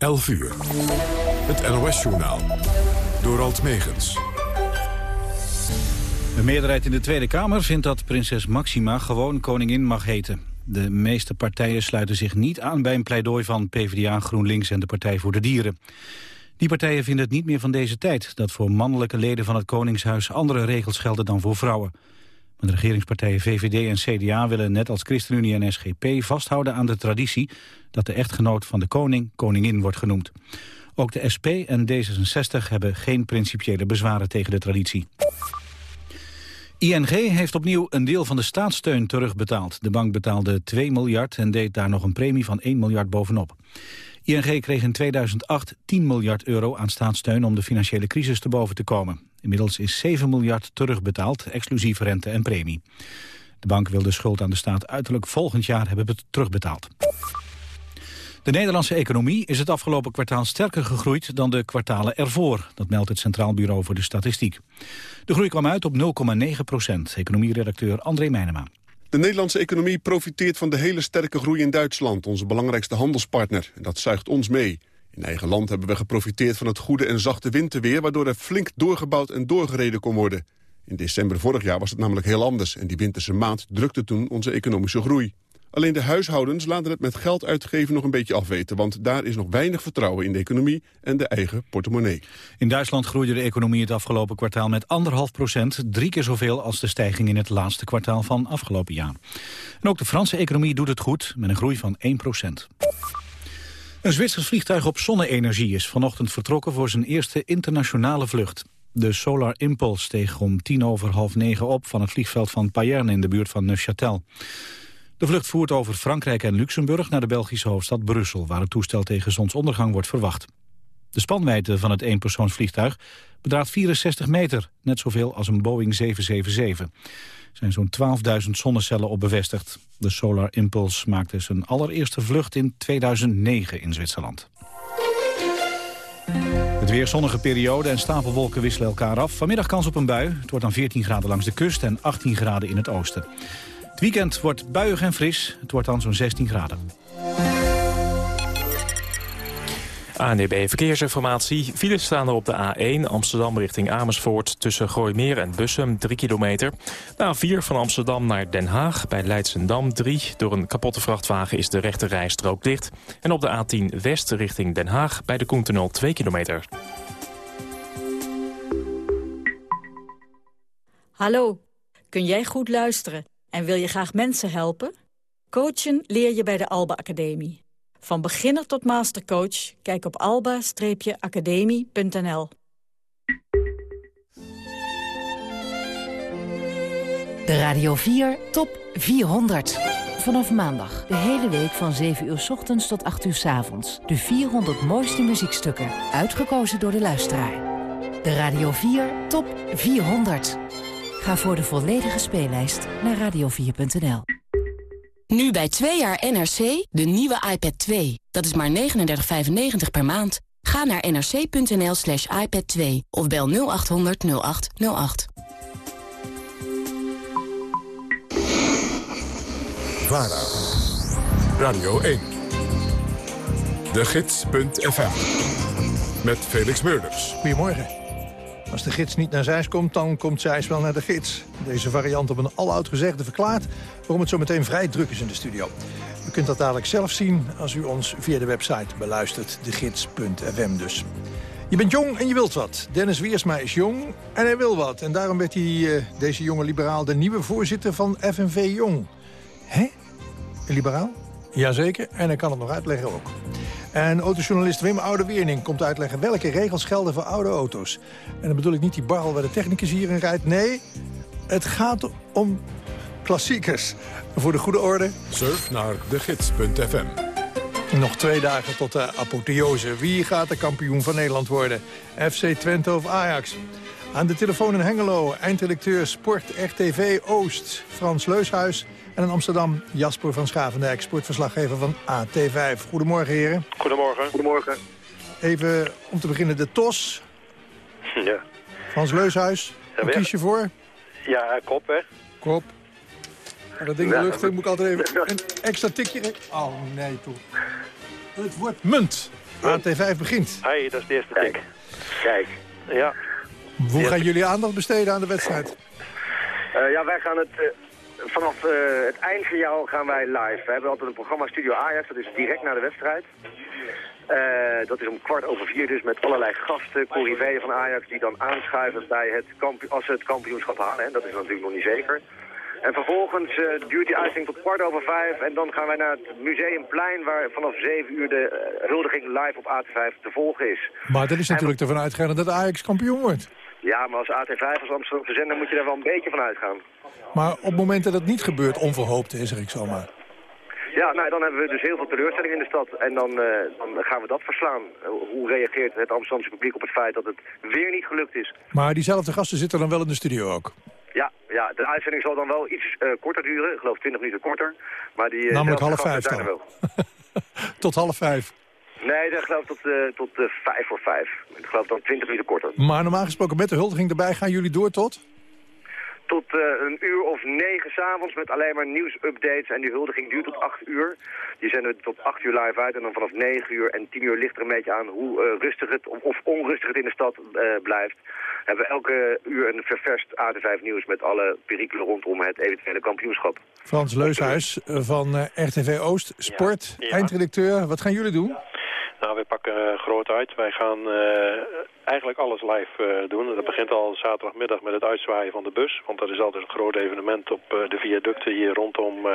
11 uur. Het NOS-journaal. Door Alt Megens. De meerderheid in de Tweede Kamer vindt dat prinses Maxima gewoon koningin mag heten. De meeste partijen sluiten zich niet aan bij een pleidooi van PvdA, GroenLinks en de Partij voor de Dieren. Die partijen vinden het niet meer van deze tijd... dat voor mannelijke leden van het Koningshuis andere regels gelden dan voor vrouwen. De regeringspartijen VVD en CDA willen net als ChristenUnie en SGP vasthouden aan de traditie... dat de echtgenoot van de koning koningin wordt genoemd. Ook de SP en D66 hebben geen principiële bezwaren tegen de traditie. ING heeft opnieuw een deel van de staatssteun terugbetaald. De bank betaalde 2 miljard en deed daar nog een premie van 1 miljard bovenop. ING kreeg in 2008 10 miljard euro aan staatssteun om de financiële crisis te boven te komen. Inmiddels is 7 miljard terugbetaald, exclusief rente en premie. De bank wil de schuld aan de staat uiterlijk volgend jaar hebben terugbetaald. De Nederlandse economie is het afgelopen kwartaal sterker gegroeid dan de kwartalen ervoor. Dat meldt het Centraal Bureau voor de Statistiek. De groei kwam uit op 0,9 procent. Economieredacteur André Meijnema. De Nederlandse economie profiteert van de hele sterke groei in Duitsland, onze belangrijkste handelspartner. En dat zuigt ons mee. In eigen land hebben we geprofiteerd van het goede en zachte winterweer... waardoor er flink doorgebouwd en doorgereden kon worden. In december vorig jaar was het namelijk heel anders... en die winterse maand drukte toen onze economische groei. Alleen de huishoudens laten het met geld uitgeven nog een beetje afweten... want daar is nog weinig vertrouwen in de economie en de eigen portemonnee. In Duitsland groeide de economie het afgelopen kwartaal met anderhalf procent... drie keer zoveel als de stijging in het laatste kwartaal van afgelopen jaar. En ook de Franse economie doet het goed, met een groei van 1 procent. Een Zwitsers vliegtuig op zonne-energie is vanochtend vertrokken... voor zijn eerste internationale vlucht. De Solar Impulse steeg om tien over half negen op... van het vliegveld van Payerne in de buurt van Neuchâtel. De vlucht voert over Frankrijk en Luxemburg naar de Belgische hoofdstad Brussel... waar het toestel tegen zonsondergang wordt verwacht. De spanwijdte van het eenpersoonsvliegtuig bedraagt 64 meter, net zoveel als een Boeing 777. Er zijn zo'n 12.000 zonnecellen op bevestigd. De Solar Impulse maakte zijn allereerste vlucht in 2009 in Zwitserland. Het weer zonnige periode en stapelwolken wisselen elkaar af. Vanmiddag kans op een bui. Het wordt dan 14 graden langs de kust en 18 graden in het oosten. Het weekend wordt buiig en fris. Het wordt dan zo'n 16 graden. ANDB Verkeersinformatie. Files staan er op de A1 Amsterdam richting Amersfoort... tussen Gooimeer en Bussum, 3 kilometer. De A4 van Amsterdam naar Den Haag bij Leidsendam 3. Door een kapotte vrachtwagen is de rechte rijstrook dicht. En op de A10 West richting Den Haag bij de Koentunnel 2 kilometer. Hallo, kun jij goed luisteren en wil je graag mensen helpen? Coachen leer je bij de Alba Academie. Van beginner tot mastercoach, kijk op alba-academie.nl. De Radio 4 Top 400. Vanaf maandag, de hele week van 7 uur s ochtends tot 8 uur s avonds. De 400 mooiste muziekstukken, uitgekozen door de luisteraar. De Radio 4 Top 400. Ga voor de volledige speellijst naar radio4.nl. Nu bij 2 jaar NRC de nieuwe iPad 2. Dat is maar 39,95 per maand. Ga naar nrc.nl slash iPad 2 of bel 0800 0808. VARA. Radio 1. De Gids.fm. Met Felix Meurders. Goedemorgen. Als de gids niet naar Zeist komt, dan komt Zeist wel naar de gids. Deze variant op een aloud gezegde verklaart... waarom het zo meteen vrij druk is in de studio. U kunt dat dadelijk zelf zien als u ons via de website beluistert. Degids.fm dus. Je bent jong en je wilt wat. Dennis Wiersma is jong en hij wil wat. En daarom werd hij, uh, deze jonge liberaal, de nieuwe voorzitter van FNV Jong. Hè? Een liberaal? Jazeker, en hij kan het nog uitleggen ook. En autojournalist Wim Oude-Wierning komt uitleggen welke regels gelden voor oude auto's. En dan bedoel ik niet die barrel waar de technicus hier in rijdt. Nee, het gaat om klassiekers. Voor de goede orde... Surf naar degids.fm. Nog twee dagen tot de apotheose. Wie gaat de kampioen van Nederland worden? FC Twente of Ajax? Aan de telefoon in Hengelo, eindredacteur Sport RTV Oost, Frans Leushuis... En in Amsterdam Jasper van Schavendijk, sportverslaggever van AT5. Goedemorgen, heren. Goedemorgen. Goedemorgen. Even om te beginnen de TOS. Ja. Frans Leushuis, ja, wat kies je voor? Ja, kop, hè. Kop. dat ding in de lucht, moet ik altijd even een extra tikje... Oh, nee, toch. Het wordt munt. AT5 begint. Hey, dat is de eerste Kijk. tik. Kijk. Ja. Hoe gaan jullie aandacht besteden aan de wedstrijd? Eh, ja, wij gaan het... eh, vanaf eh, het eindsignaal gaan wij live. We hebben altijd een programma Studio Ajax. Dat is direct na de wedstrijd. Eh, dat is om kwart over vier dus met allerlei gasten, corriveeën van Ajax... die dan aanschuiven bij het als ze het kampioenschap halen. Hè. Dat is natuurlijk nog niet zeker. En vervolgens eh, duurt die uitzending tot kwart over vijf. En dan gaan wij naar het Museumplein... waar vanaf zeven uur de huldiging live op AT5 te volgen is. Maar dat is natuurlijk ervan uitgaande dat Ajax kampioen wordt. Ja, maar als AT5 als Amsterdamse zender moet je daar wel een beetje van uitgaan. Maar op het moment dat het niet gebeurt, onverhoopt is, zeg ik zomaar. Ja, nou, dan hebben we dus heel veel teleurstelling in de stad. En dan, eh, dan gaan we dat verslaan. Eh, hoe reageert het Amsterdamse publiek op het feit dat het weer niet gelukt is? Maar diezelfde gasten zitten dan wel in de studio ook. Ja, ja de uitzending zal dan wel iets eh, korter duren. Ik geloof 20 minuten korter. Maar die, eh, Namelijk half vijf dan. er. Tot half vijf. Nee, dat geloof ik tot, eh, tot eh, vijf voor vijf. Ik geloof dan 20 minuten korter. Maar normaal gesproken met de huldiging erbij gaan jullie door tot? Tot eh, een uur of negen s'avonds met alleen maar nieuwsupdates. En die huldiging duurt tot acht uur. Die zenden we tot acht uur live uit. En dan vanaf negen uur en tien uur ligt er een beetje aan hoe eh, rustig het of, of onrustig het in de stad eh, blijft. Hebben we elke uur een ververst AT5 nieuws met alle perikelen rondom het eventuele kampioenschap. Frans Leushuis van eh, RTV Oost, Sport, Ja. eindredacteur. Wat gaan jullie doen? Nou, wij pakken eh, groot uit. Wij gaan eh, eigenlijk alles live eh, doen. Dat begint al zaterdagmiddag met het uitzwaaien van de bus. Want dat is altijd een groot evenement op eh, de viaducten hier rondom eh,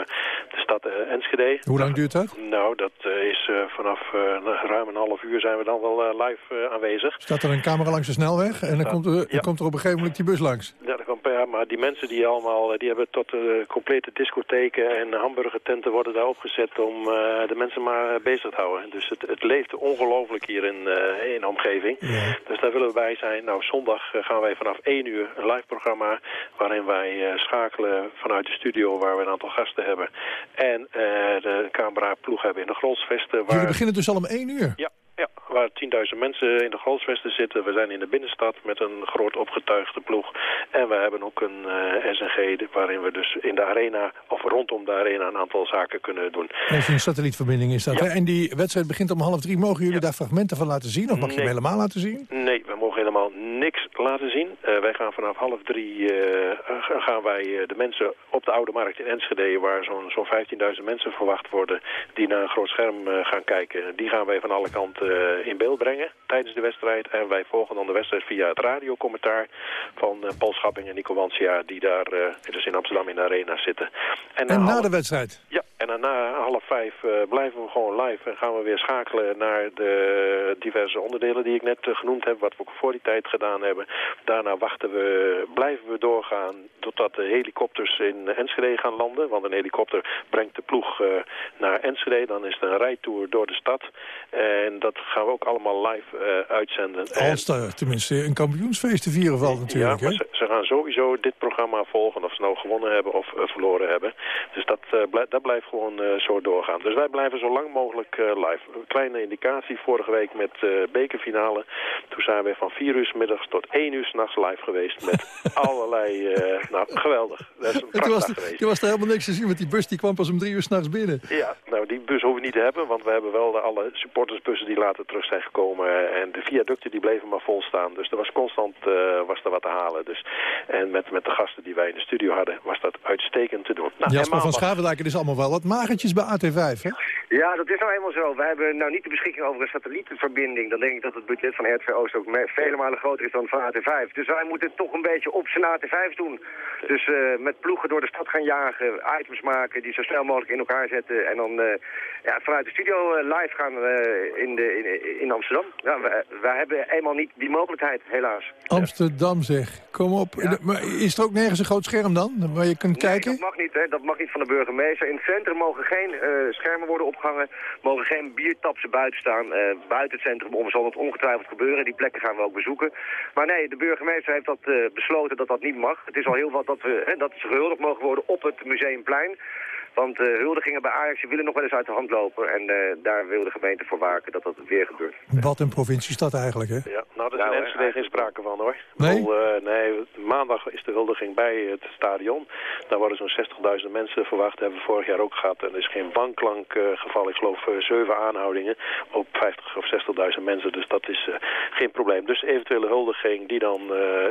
de stad Enschede. Hoe lang duurt dat? Nou, dat is eh, vanaf eh, ruim een half uur zijn we dan wel eh, live aanwezig. Staat er een camera langs de snelweg en dan Ja. komt er, dan Ja. komt er op een gegeven moment die bus langs. Ja, dat kan per, maar die mensen die allemaal, die hebben tot de complete discotheken en hamburgertenten worden daar opgezet om eh, de mensen maar bezig te houden. Dus het, het leeft ongelooflijk hier in, eh, in de omgeving. Ja. Dus daar willen we bij zijn. Nou, zondag eh, gaan wij vanaf 1 uur een live programma waarin wij eh, schakelen vanuit de studio waar we een aantal gasten hebben. En eh, de cameraploeg hebben in de Grolsvesten. Waar... Jullie beginnen dus al om één uur. Ja, ja, waar 10.000 mensen in de Grolsvesten zitten. We zijn in de binnenstad met een groot opgetuigde ploeg. En we hebben ook een eh, SNG waarin we dus in de arena of rondom de arena een aantal zaken kunnen doen. Je een satellietverbinding is dat. Ja. En die wedstrijd begint om half drie. Mogen jullie Ja. daar fragmenten van laten zien? Of mag je hem helemaal laten zien? Nee, we mogen helemaal niks laten zien. Eh, wij gaan vanaf half drie eh, gaan wij de mensen op de Oude Markt in Enschede... waar zo'n zo'n 15.000 mensen verwacht worden die naar een groot scherm gaan kijken... die gaan wij van alle kanten in beeld brengen tijdens de wedstrijd. En wij volgen dan de wedstrijd via het radiocommentaar van eh, Paul Schapping en Nico Wansia... die daar eh, dus in Amsterdam in de arena zitten. En na de wedstrijd? ja, en dan na half vijf eh, blijven we gewoon live en gaan we weer schakelen naar de diverse onderdelen die ik net eh, genoemd heb, wat we ook voor die tijd gedaan hebben. Daarna wachten we, blijven we doorgaan totdat de helikopters in Enschede gaan landen, want een helikopter brengt de ploeg eh, naar Enschede. Dan is het een rijtour door de stad en dat gaan we ook allemaal live uitzenden. En- Als er tenminste een kampioensfeest te vieren valt natuurlijk. ja, maar ze, ze gaan sowieso dit programma volgen of ze nou gewonnen hebben of verloren hebben. Dus dat, dat blijft gewoon eh, zo doorgaan. Dus wij blijven zo lang mogelijk eh, live. Een kleine indicatie vorige week met eh bekerfinale. Toen zijn we van 4 uur 's middags tot 1 uur 's nachts live geweest met allerlei... nou, geweldig. Dat is een En toen was, er, geweest. toen was er helemaal niks te zien, want die bus die kwam pas om drie uur s'nachts binnen. Ja, nou die bus hoeven we niet te hebben, want we hebben wel de, alle supportersbussen die later terug zijn gekomen. En de viaducten die bleven maar vol staan. Dus er was constant was er wat te halen. Dus, en met, met de gasten die wij in de studio hadden, was dat uitstekend te doen. Nou, Jasper van het is allemaal wel wat magertjes bij AT5, hè? Ja, dat is nou eenmaal zo. Wij hebben nou niet de beschikking over een satellietverbinding. Dan denk ik dat het budget van RTV Oost ook vele malen groter is dan van AT5. Dus wij moeten het toch een beetje op zijn AT5 doen. Dus eh, met ploegen door de stad gaan jagen, items maken, die zo snel mogelijk in elkaar zetten. En dan eh, ja, vanuit de studio eh, live gaan in, de, in, in Amsterdam. Ja, wij, wij hebben eenmaal niet die mogelijkheid, helaas. Amsterdam zeg, kom op. Maar is er ook nergens een groot scherm dan, waar je kunt Nee, kijken? dat mag niet, hè. Dat mag niet van de burgemeester. In het centrum mogen geen eh, schermen worden opgehangen. Mogen geen biertapsen buiten staan. eh, buiten het centrum zal dat ongetwijfeld gebeuren. Die plekken gaan we ook bezoeken. Maar nee, de burgemeester heeft dat eh, besloten dat dat niet mag. Het is al heel wat dat, we, dat ze gehuldigd mogen worden op het Museumplein. Want uh, huldigingen bij Ajax willen nog wel eens uit de hand lopen. En uh, daar wil de gemeente voor waken dat dat weer gebeurt. Wat een provinciestad eigenlijk, hè? Ja, nou, daar is nou, in Enschede geen sprake van, hoor. Nee? Bedoel, nee, maandag is de huldiging bij het stadion. Daar worden zo'n 60.000 mensen verwacht. Dat hebben we vorig jaar ook gehad. En er is geen wanklank geval. Ik geloof zeven aanhoudingen op 50 of 60.000 mensen. Dus dat is geen probleem. Dus eventuele huldiging die dan...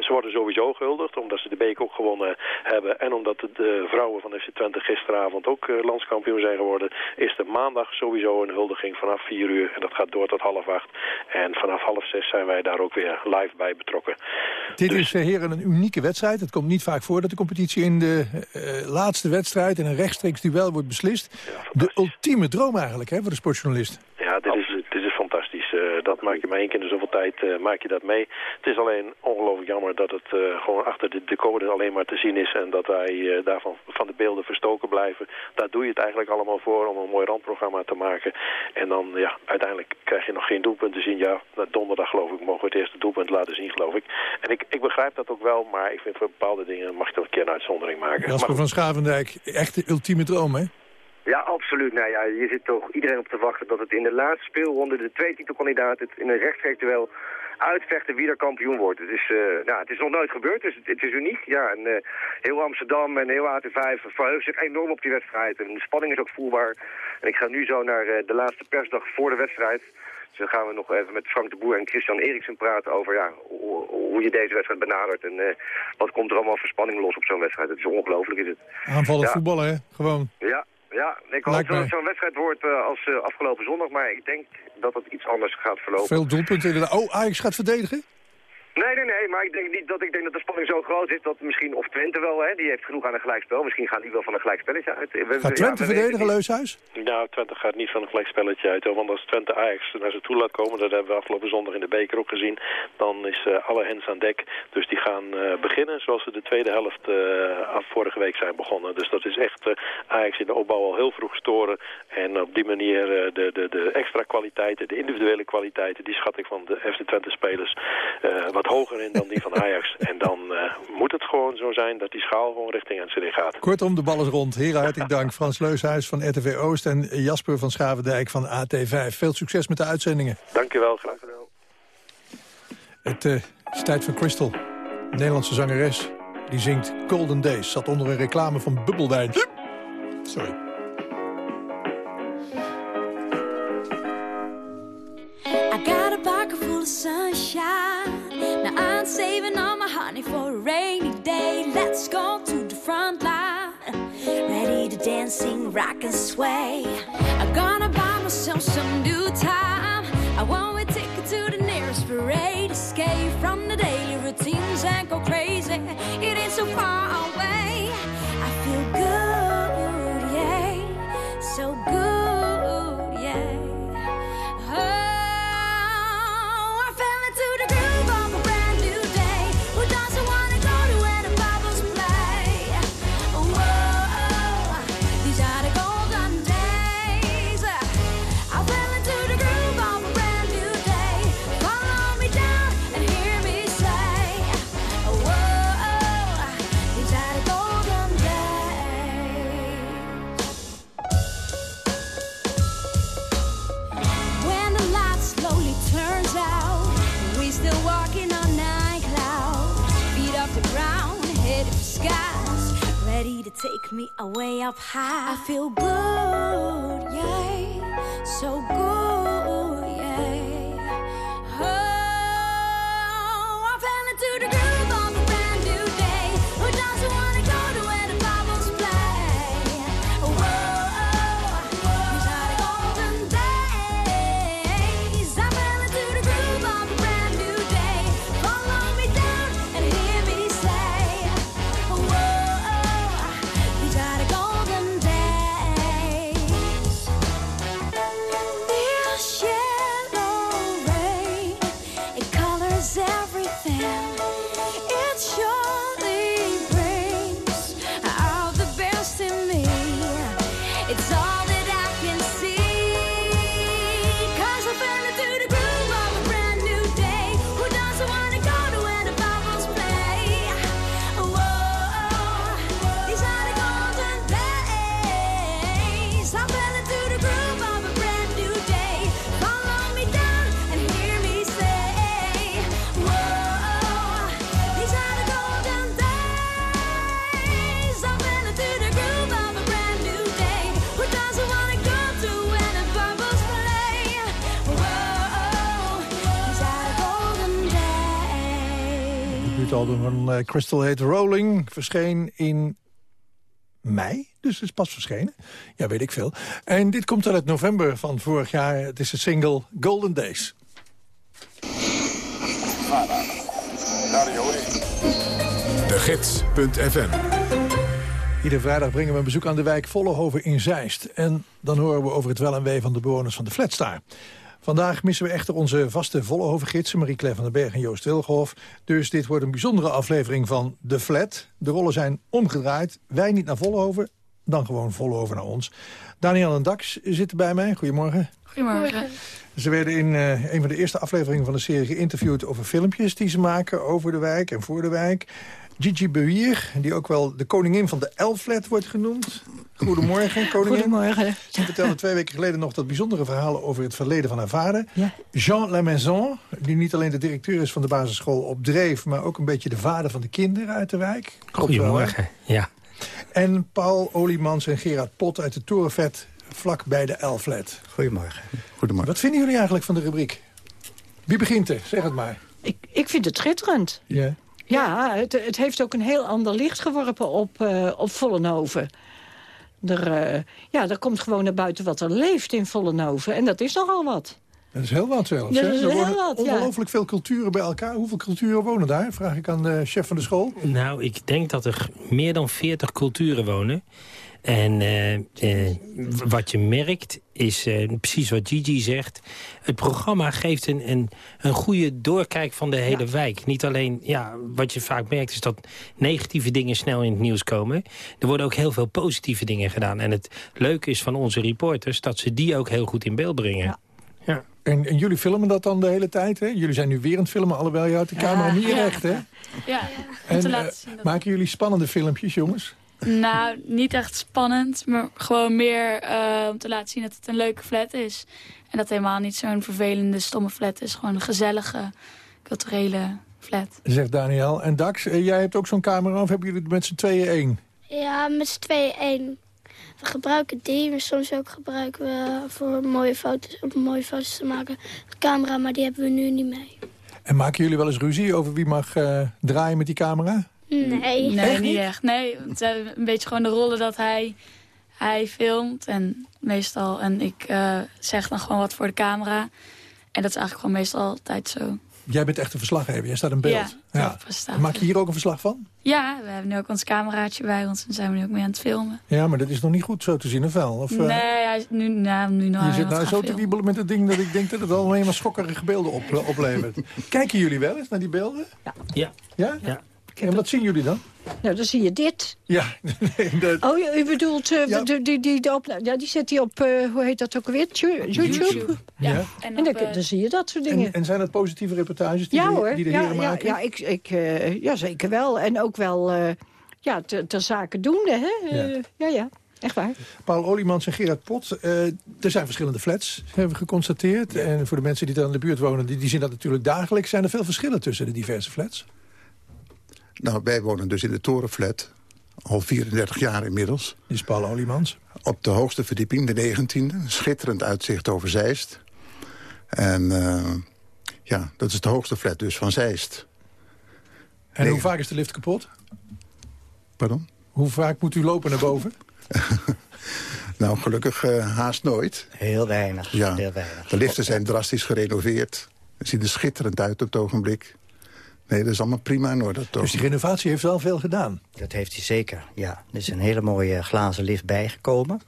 ze worden sowieso gehuldigd, omdat ze de beek ook gewonnen hebben. En omdat de vrouwen van FC Twente gisteravond ook uh, landskampioen zijn geworden... is er maandag sowieso een huldiging vanaf 4 uur. En dat gaat door tot half acht. En vanaf half zes zijn wij daar ook weer live bij betrokken. Dit dus... is, uh, heren, een unieke wedstrijd. Het komt niet vaak voor dat de competitie in de uh, laatste wedstrijd... in een rechtstreeks duel wordt beslist. de ultieme droom eigenlijk, hè, voor de sportjournalist. Ja, dit is, dit is fantastisch. Dat maak je maar één keer in zoveel tijd maak je dat mee. Het is alleen ongelooflijk jammer dat het gewoon achter de decode alleen maar te zien is... en dat wij daarvan van de beelden verstoken blijven. Daar doe je het eigenlijk allemaal voor om een mooi randprogramma te maken. En dan, ja, uiteindelijk krijg je nog geen doelpunt te zien. Ja, donderdag geloof ik mogen we het eerste doelpunt laten zien, geloof ik. En ik, ik begrijp dat ook wel, maar ik vind voor bepaalde dingen mag je toch een keer een uitzondering maken. Jasper van Schavendijk, echt de ultieme droom, hè? Ja, absoluut. Nou ja, je zit toch iedereen op te wachten dat het in de laatste speelronde de twee titelkandidaten in een rechtstreeks duel uitvechten wie er kampioen wordt. Het is, uh, nou, het is nog nooit gebeurd, dus het, het is uniek. Ja, en, uh, heel Amsterdam en heel AT5 verheugt zich enorm op die wedstrijd. En de spanning is ook voelbaar. En ik ga nu zo naar uh, de laatste persdag voor de wedstrijd. Dus dan gaan we nog even met Frank de Boer en Christian Eriksen praten over ja, hoe, hoe je deze wedstrijd benadert. En wat komt er allemaal voor spanning los op zo'n wedstrijd. Het is ongelooflijk, is het. Aanvallen ja. voetballen, hè? Gewoon. Ja, ja, ik hoop dat het zo'n wedstrijd wordt uh, als uh, afgelopen zondag, maar ik denk dat het iets anders gaat verlopen. Veel doelpunten inderdaad. Oh, Ajax gaat verdedigen? Nee, nee, nee, maar ik denk niet dat ik denk dat de spanning zo groot is dat misschien, of Twente wel, hè, die heeft genoeg aan een gelijkspel. Misschien gaat die wel van een gelijkspelletje uit. We, gaat Twente ja, verdedigen, Leushuis? Nou, Twente gaat niet van een gelijkspelletje uit. Want als Twente Ajax naar ze toe laat komen, dat hebben we afgelopen zondag in de beker ook gezien, dan is uh, alle hens aan dek. Dus die gaan uh, beginnen zoals ze de tweede helft uh, af vorige week zijn begonnen. Dus dat is echt Ajax in de opbouw al heel vroeg storen. En op die manier de, de, de extra kwaliteiten, de individuele kwaliteiten, die schat ik van de FC Twente spelers wat hoger in dan die van Ajax. En dan uh, moet het gewoon zo zijn dat die schaal gewoon richting NCD gaat. Kortom, de bal is rond. Heren, hartelijk dank. Frans Leushuis van RTV Oost en Jasper van Schavendijk van AT5. Veel succes met de uitzendingen. Dankjewel, graag gedaan. Het uh, is tijd voor Crystal, een Nederlandse zangeres. Die zingt Golden Days. Zat onder een reclame van bubbelwijn. Sorry. Let's go to the front line. Ready to dance, sing, rock and sway. I'm gonna buy myself some new time. I want a ticket to the nearest parade. Escape from the daily routines and go crazy. It ain't so far away. Feel good, debuutalbum van eh, Crystal Hate Rolling verscheen in mei. Dus het is pas verschenen. Ja, weet ik veel. En dit komt uit november van vorig jaar. Het is de single Golden Days. De Gids.fm Iedere vrijdag brengen we een bezoek aan de wijk Vollenhoven in Zeist. En dan horen we over het wel en wee van de bewoners van de Flatstar. Vandaag missen we echter onze vaste Vollenhoven-gidsen... Marie-Claire van den Berg en Joost Wilgenhof. Dus dit wordt een bijzondere aflevering van The Flat. De rollen zijn omgedraaid. Wij niet naar Vollenhoven, dan gewoon Vollenhoven naar ons. Daniel en Dax zitten bij mij. Goedemorgen. Goedemorgen. Ze werden in uh, een van de eerste afleveringen van de serie geïnterviewd... over filmpjes die ze maken over de wijk en voor de wijk. Gigi Bewier, die ook wel de koningin van de Elflet wordt genoemd. Goedemorgen, koningin. Goedemorgen. Ze vertelde twee weken geleden nog dat bijzondere verhalen over het verleden van haar vader. Jean Lamaison, die niet alleen de directeur is van de basisschool op Dreef... maar ook een beetje de vader van de kinderen uit de wijk. Goedemorgen, ja. En Paul Oliemans en Gerard Pot uit de Torenvet, vlak bij de Elflet. Goedemorgen. Goedemorgen. Wat vinden jullie eigenlijk van de rubriek? Wie begint er? Zeg het maar. Ik, ik vind het schitterend. Ja. Ja, het, het heeft ook een heel ander licht geworpen op, uh, op Vollenhoven. Er, uh, ja, er komt gewoon naar buiten wat er leeft in Vollenhoven. En dat is nogal wat. Dat is heel wat zelfs. Dat is er heel wat, ongelooflijk veel culturen bij elkaar. Hoeveel culturen wonen daar? Vraag ik aan de chef van de school. Nou, ik denk dat er meer dan 40 culturen wonen. En uh, uh, wat je merkt is uh, precies wat Gigi zegt. Het programma geeft een, een, een goede doorkijk van de hele ja. wijk. Niet alleen, ja, wat je vaak merkt is dat negatieve dingen snel in het nieuws komen. Er worden ook heel veel positieve dingen gedaan. En het leuke is van onze reporters dat ze die ook heel goed in beeld brengen. Ja. ja. En, en, jullie filmen dat dan de hele tijd, hè? Jullie zijn nu weer aan het filmen, allebei je houdt de camera niet recht, hè? Ja, en, te laten zien maken jullie spannende filmpjes, jongens? Nou, niet echt spannend, maar gewoon meer uh, om te laten zien dat het een leuke flat is. En dat het helemaal niet zo'n vervelende, stomme flat is. Gewoon een gezellige, culturele flat. Zegt Daniel. En Dax, uh, jij hebt ook zo'n camera of hebben jullie het met z'n tweeën één? Ja, met z'n tweeën één. We gebruiken die, maar soms ook gebruiken we voor mooie foto's, om mooie foto's te maken. De camera, maar die hebben we nu niet mee. En maken jullie wel eens ruzie over wie mag uh, draaien met die camera? Nee. Nee, echt niet echt. Nee, het zijn een beetje gewoon de rollen dat hij, hij filmt. En meestal, en ik uh, zeg dan gewoon wat voor de camera. En dat is eigenlijk gewoon meestal altijd zo. Jij bent echt een verslaggever, jij staat in beeld. Ja, ja. Maak je hier ook een verslag van? Ja, we hebben nu ook ons cameraatje bij ons en zijn we nu ook mee aan het filmen. Ja, maar dat is nog niet goed zo te zien, of wel? Of, nee, hij is nu, nou, nu nog Je zit nou zo te wiebelen met het ding dat ik denk dat het alleen maar schokkerige beelden op, oplevert. Kijken jullie wel eens naar die beelden? Ja. Ja. Ja? ja. En wat zien jullie dan? Nou, dan zie je dit. Ja. Nee, dat... Oh, u bedoelt, uh, ja. die, die, die, op, ja, die zet hij op, uh, hoe heet dat ook alweer? YouTube? YouTube. Ja. ja. En, en dan, dan, zie je dat soort dingen. En, en zijn dat positieve reportages die, ja, de, hoor. die de ja, heren ja, maken? Ja, ik, ik, uh, ja, zeker wel. En ook wel uh, ja, ter, ter zake doende, hè? Ja. ja, ja. Echt waar. Paul Oliemans en Gerard Pot. Uh, er zijn verschillende flats, hebben we geconstateerd. Ja. En voor de mensen die dan in de buurt wonen, die, die zien dat natuurlijk dagelijks. Zijn er veel verschillen tussen de diverse flats? Nou, wij wonen dus in de torenflat. Al 34 jaar inmiddels. Die is Paul Oliemans. Op de hoogste verdieping, de 19e. Schitterend uitzicht over Zeist. En uh, ja, dat is de hoogste flat dus van Zeist. En nee. hoe vaak is de lift kapot? Pardon? Hoe vaak moet u lopen naar boven? nou, gelukkig uh, haast nooit. Heel weinig. Ja. Heel weinig. De liften zijn drastisch gerenoveerd. Ze zien er schitterend uit op het ogenblik. Nee, dat is allemaal prima in orde. Dus die renovatie heeft wel veel gedaan? Dat heeft hij zeker, ja. Er is een hele mooie glazen lift bijgekomen.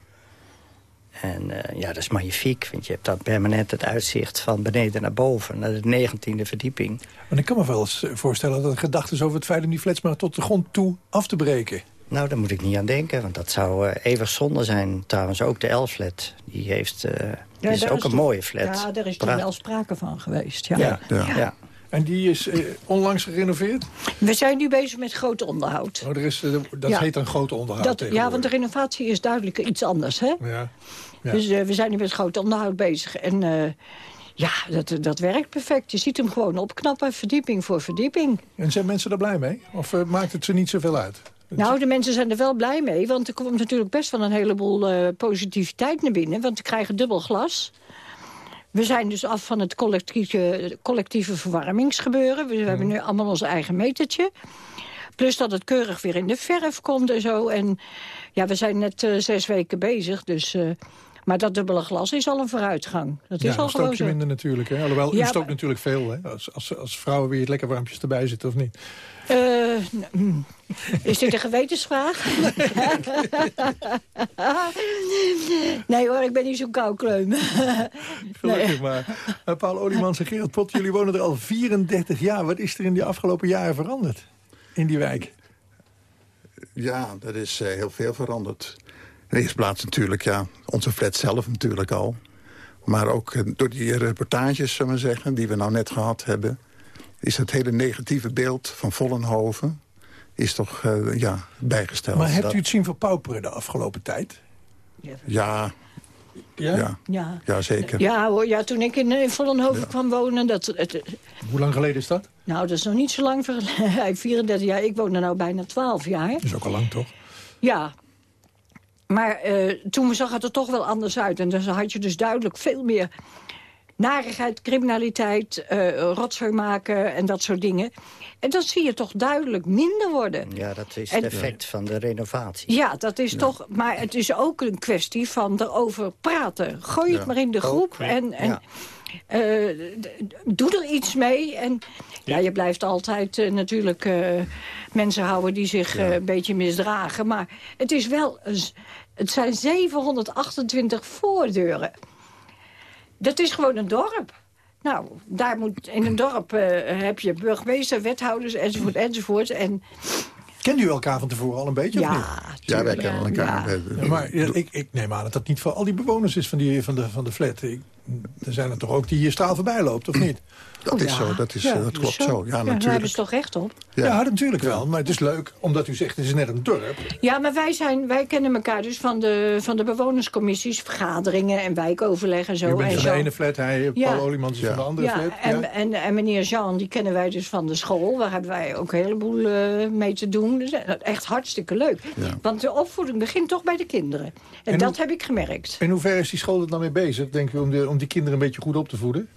En uh, ja, dat is magnifiek, want je hebt dan permanent het uitzicht van beneden naar boven, naar de negentiende verdieping. Maar ik kan me wel eens voorstellen dat er gedacht is over het feit om die flats maar tot de grond toe af te breken. Nou, daar moet ik niet aan denken, want dat zou uh, eeuwig zonde zijn. Trouwens, ook de L-flat, die heeft, uh, ja, is ook is een de, mooie flat. Ja, daar is toch wel sprake van geweest. Ja, ja. ja. ja. En die is uh, onlangs gerenoveerd? We zijn nu bezig met groot onderhoud. Oh, er is, uh, dat ja. heet dan groot onderhoud dat, Ja, want de renovatie is duidelijk iets anders, hè? Ja. ja. Dus uh, we zijn nu met groot onderhoud bezig. En ja, dat, dat werkt perfect. Je ziet hem gewoon opknappen, verdieping voor verdieping. En zijn mensen daar blij mee? Of maakt het ze niet zoveel uit? Nou, de mensen zijn er wel blij mee. Want er komt natuurlijk best wel een heleboel positiviteit naar binnen. Want we krijgen dubbel glas. We zijn dus af van het collectieve, collectieve verwarmingsgebeuren. We, we hebben nu allemaal ons eigen metertje. Plus dat het keurig weer in de verf komt en zo. En ja, we zijn net eh, zes weken bezig, dus... eh, maar dat dubbele glas is al een vooruitgang. Dat is ja, al stook gewoon je minder natuurlijk. Hè? Alhoewel, u Ja, stookt natuurlijk veel. Hè? Als, als, als vrouwen weer lekker warmpjes erbij zitten of niet. Eh, mm, is dit een gewetensvraag? nee hoor, ik ben niet zo'n koukleum. Gelukkig maar. Uh, Paul Oliemans en Gerard Pot, jullie wonen er al 34 jaar. Wat is er in die afgelopen jaren veranderd in die wijk? Ja, dat is eh, heel veel veranderd. In de eerste plaats natuurlijk, ja, onze flat zelf natuurlijk al. Maar ook eh, door die reportages, zullen we zeggen, die we nou net gehad hebben... is het hele negatieve beeld van Vollenhoven is toch eh, ja, bijgesteld. Maar hebt Dat- u het zien verpauperen de afgelopen tijd? Ja, Ja? ja. Ja. ja zeker. Ja hoor, ja, toen ik in, in Vollenhoven kwam wonen... Dat, het, Hoe lang geleden is dat? nou, dat is nog niet zo lang vergeleken. 34 jaar, ik woon er nou bijna 12 jaar. Dat is ook al lang, toch? Ja. Maar eh, toen zag het er toch wel anders uit. En dan had je dus duidelijk veel meer narigheid, criminaliteit, eh rotzooi maken en dat soort dingen. En dat zie je toch duidelijk minder worden. Ja, dat is En- het effect van de renovatie. Ja, dat is toch... Maar het is ook een kwestie van erover praten. Gooi het maar in de groep Ook, en... en ja. Eh, doe er iets mee. En ja, je blijft altijd eh, natuurlijk eh, mensen houden die zich een beetje misdragen. Maar het is wel... een Het zijn 728 voordeuren. Dat is gewoon een dorp. Nou, daar moet, in een dorp heb je burgemeester, wethouders enzovoort enzovoort. En Kennen u elkaar van tevoren al een beetje? Ja, of niet? Ja, wij kennen elkaar. Ja, maar ja, ik, ik neem aan dat dat niet voor al die bewoners is van, die, van, de, van de flat. Ik, er zijn er toch ook die hier straal voorbij loopt, of niet? Dat Oh, is ja. zo, dat, is, Ja, eh, dat klopt zo. zo. Ja, Ja, daar natuurlijk. hebben ze toch recht op? Ja, natuurlijk wel. Maar het is leuk, omdat u zegt het is net een dorp. Ja, maar wij, zijn, wij kennen elkaar dus van de, van de bewonerscommissies, vergaderingen en wijkoverleg en zo. u bent en van zo. de ene flat, hij, Ja. Paul Oliemans is van de andere ja, flat. en, ja. En, en meneer Jean, die kennen wij dus van de school. Daar hebben wij ook een heleboel eh, mee te doen. Dus, eh, echt hartstikke leuk. Want de opvoeding begint toch bij de kinderen. En, En dat hoe- heb ik gemerkt. In hoeverre is die school er dan mee bezig, denk u, om, de, om die kinderen een beetje goed op te voeden?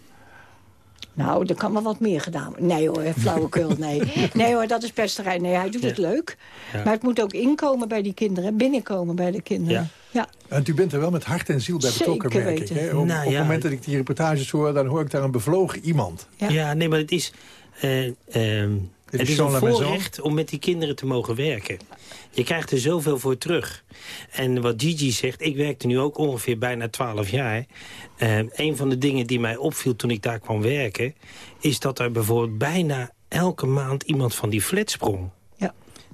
Nou, er kan wel wat meer gedaan worden. Nee hoor, flauwekul, nee. Nee hoor, dat is pesterij. Nee, hij doet het leuk. Ja. Maar het moet ook inkomen bij die kinderen. Binnenkomen bij de kinderen. Ja. Want u bent er wel met hart en ziel bij betrokken, Zeker merk ik. Hè? Op, Nou, op het moment dat ik die reportages hoor, dan hoor ik daar een bevlogen iemand. Ja, nee, maar het is... eh, ehm, het is een voorrecht om met die kinderen te mogen werken. Je krijgt er zoveel voor terug. En wat Gigi zegt, ik werkte nu ook ongeveer bijna 12 jaar. Eh, een van de dingen die mij opviel toen ik daar kwam werken... is dat er bijvoorbeeld bijna elke maand iemand van die flat sprong.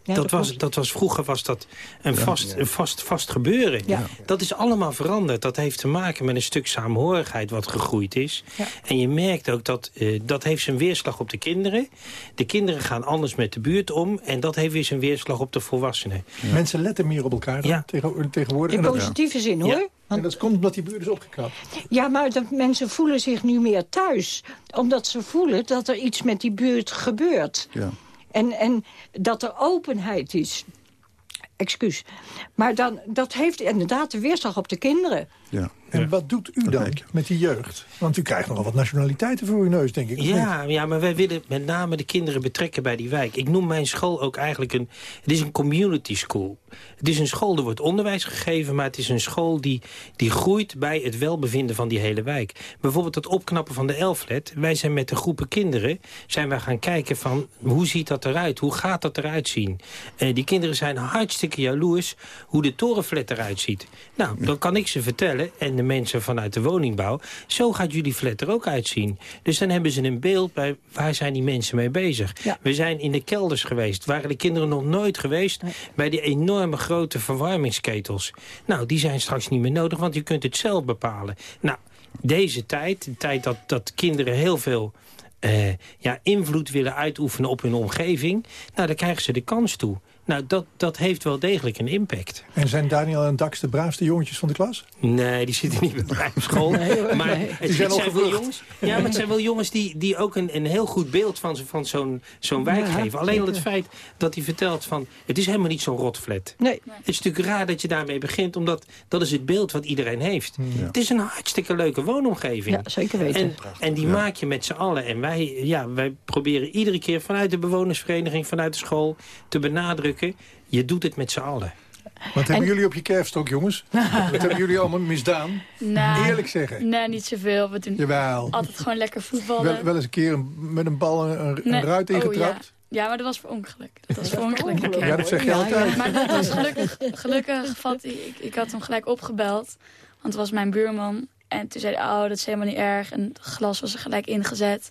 Ja, dat, dat was, dat was, vroeger was dat een, vast, een vast, vast gebeuren. Ja. Dat is allemaal veranderd. Dat heeft te maken met een stuk saamhorigheid wat gegroeid is. En je merkt ook dat eh, dat heeft zijn weerslag op de kinderen. De kinderen gaan anders met de buurt om. En dat heeft weer zijn weerslag op de volwassenen. Mensen letten meer op elkaar dan tegen, tegenwoordig. In dat- positieve zin hoor. Ja. En dat komt omdat die buurt is opgeknapt. Ja, maar de mensen voelen zich nu meer thuis. Omdat ze voelen dat er iets met die buurt gebeurt. Ja. En, en dat er openheid is. Excuus. Maar dan, dat heeft inderdaad de weerslag op de kinderen. Ja. En wat doet u dan met die jeugd? Want u krijgt nogal wat nationaliteiten voor uw neus, denk ik. of Ja, ja, maar wij willen met name de kinderen betrekken bij die wijk. Ik noem mijn school ook eigenlijk een... Het is een community school. Het is een school, er wordt onderwijs gegeven... maar het is een school die, die groeit bij het welbevinden van die hele wijk. Bijvoorbeeld het opknappen van de Elflet. Wij zijn met de groepen kinderen zijn wij gaan kijken van... hoe ziet dat eruit? Hoe gaat dat eruit zien? Eh, die kinderen zijn hartstikke jaloers hoe de torenflat eruit ziet. Nou, dan kan ik ze vertellen... en de mensen vanuit de woningbouw... zo gaat jullie flat er ook uitzien. Dus dan hebben ze een beeld bij waar zijn die mensen mee bezig. We zijn in de kelders geweest. Waren de kinderen nog nooit geweest... bij die enorme grote verwarmingsketels. Nou, die zijn straks niet meer nodig, want je kunt het zelf bepalen. Nou, deze tijd, de tijd dat, dat kinderen heel veel... eh, ja, invloed willen uitoefenen op hun omgeving... nou, dan krijgen ze de kans toe. Nou, dat, dat heeft wel degelijk een impact. En zijn Daniel en Dax de braafste jongetjes van de klas? Nee, die zitten niet bij mij op school. maar het, Die zijn het al zijn wel jongens, ja, maar het zijn wel jongens die, die ook een, een heel goed beeld van, van zo'n zo'n wijk Ja, geven. Alleen al het feit dat hij vertelt van... het is helemaal niet zo'n rotflat. Nee. Het is natuurlijk raar dat je daarmee begint... omdat dat is het beeld wat iedereen heeft. Het is een hartstikke leuke woonomgeving. Ja, zeker weten. En, en die maak je met z'n allen. En wij, ja, wij proberen iedere keer vanuit de bewonersvereniging... vanuit de school te benadrukken... je doet het met z'n allen. Wat hebben jullie op je kerfstok, jongens? Wat hebben jullie allemaal misdaan? Nou, Eerlijk zeggen. Nee, niet zoveel. We doen Jawel. altijd gewoon lekker voetballen. Wel, wel eens een keer een- met een bal een, een Nee. ruit Oh, ingetrapt? ja. ja, maar dat was voor ongeluk. Dat was voor ongeluk. Ja, dat zeg je altijd. Maar dat was gelukkig, gelukkig vat. Ik, ik had hem gelijk opgebeld. Want het was mijn buurman. En toen zei hij, oh, dat is helemaal niet erg. En het glas was er gelijk ingezet.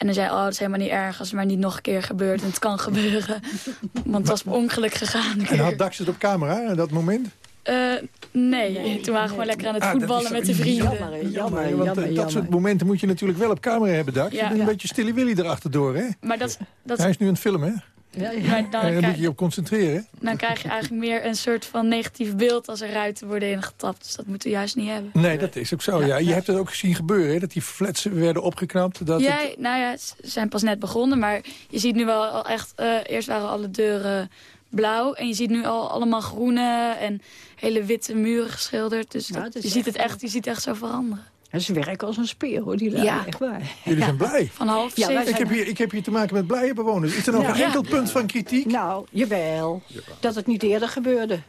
En dan zei oh, dat is helemaal niet erg als het maar niet nog een keer gebeurt. En het kan gebeuren. Want het was ongeluk gegaan. En had Dax het op camera dat moment? Eh, nee, toen waren we gewoon lekker aan het Ah, voetballen met de vrienden. Jammer, Jammer, jammer, want jammer, eh, dat jammer. soort momenten moet je natuurlijk wel op camera hebben, Dax. Ja. Je bent een Ja. beetje Stilly Willy erachterdoor, hè? Maar dat, dat, Hij is nu aan het filmen, hè? Ja, ja. maar dan, Daar moet je je op concentreren. dan krijg je eigenlijk meer een soort van negatief beeld als er ruiten worden ingetapt. Dus dat moeten we juist niet hebben. Nee, dat is ook zo. Ja. Je hebt het ook gezien gebeuren, hè? Dat die flats werden opgeknapt. Dat Ja, het... nou ja, ze zijn pas net begonnen, maar je ziet nu wel al echt... eh, eerst waren alle deuren blauw en je ziet nu al allemaal groene en hele witte muren geschilderd. Dus dat- is je, ziet het echt- echt, je ziet het echt zo veranderen. Ze werken als een speer, hoor, die lui. Ja. Echt waar. Jullie zijn blij. Van half Ja, zeven. Ik heb, hier, ik heb hier te maken met blije bewoners. Is er nog een enkel punt van kritiek? Nou, jawel. Dat het niet eerder gebeurde.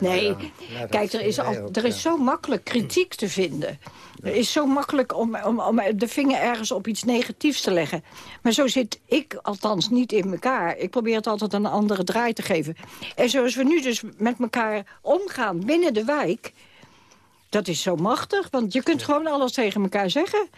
Nee, kijk, er is, al, er is zo makkelijk kritiek te vinden. Er is zo makkelijk om, om, om de vinger ergens op iets negatiefs te leggen. Maar zo zit ik althans niet in elkaar. Ik probeer het altijd een andere draai te geven. En zoals we nu dus met elkaar omgaan binnen de wijk... dat is zo machtig, want je kunt gewoon alles tegen elkaar zeggen.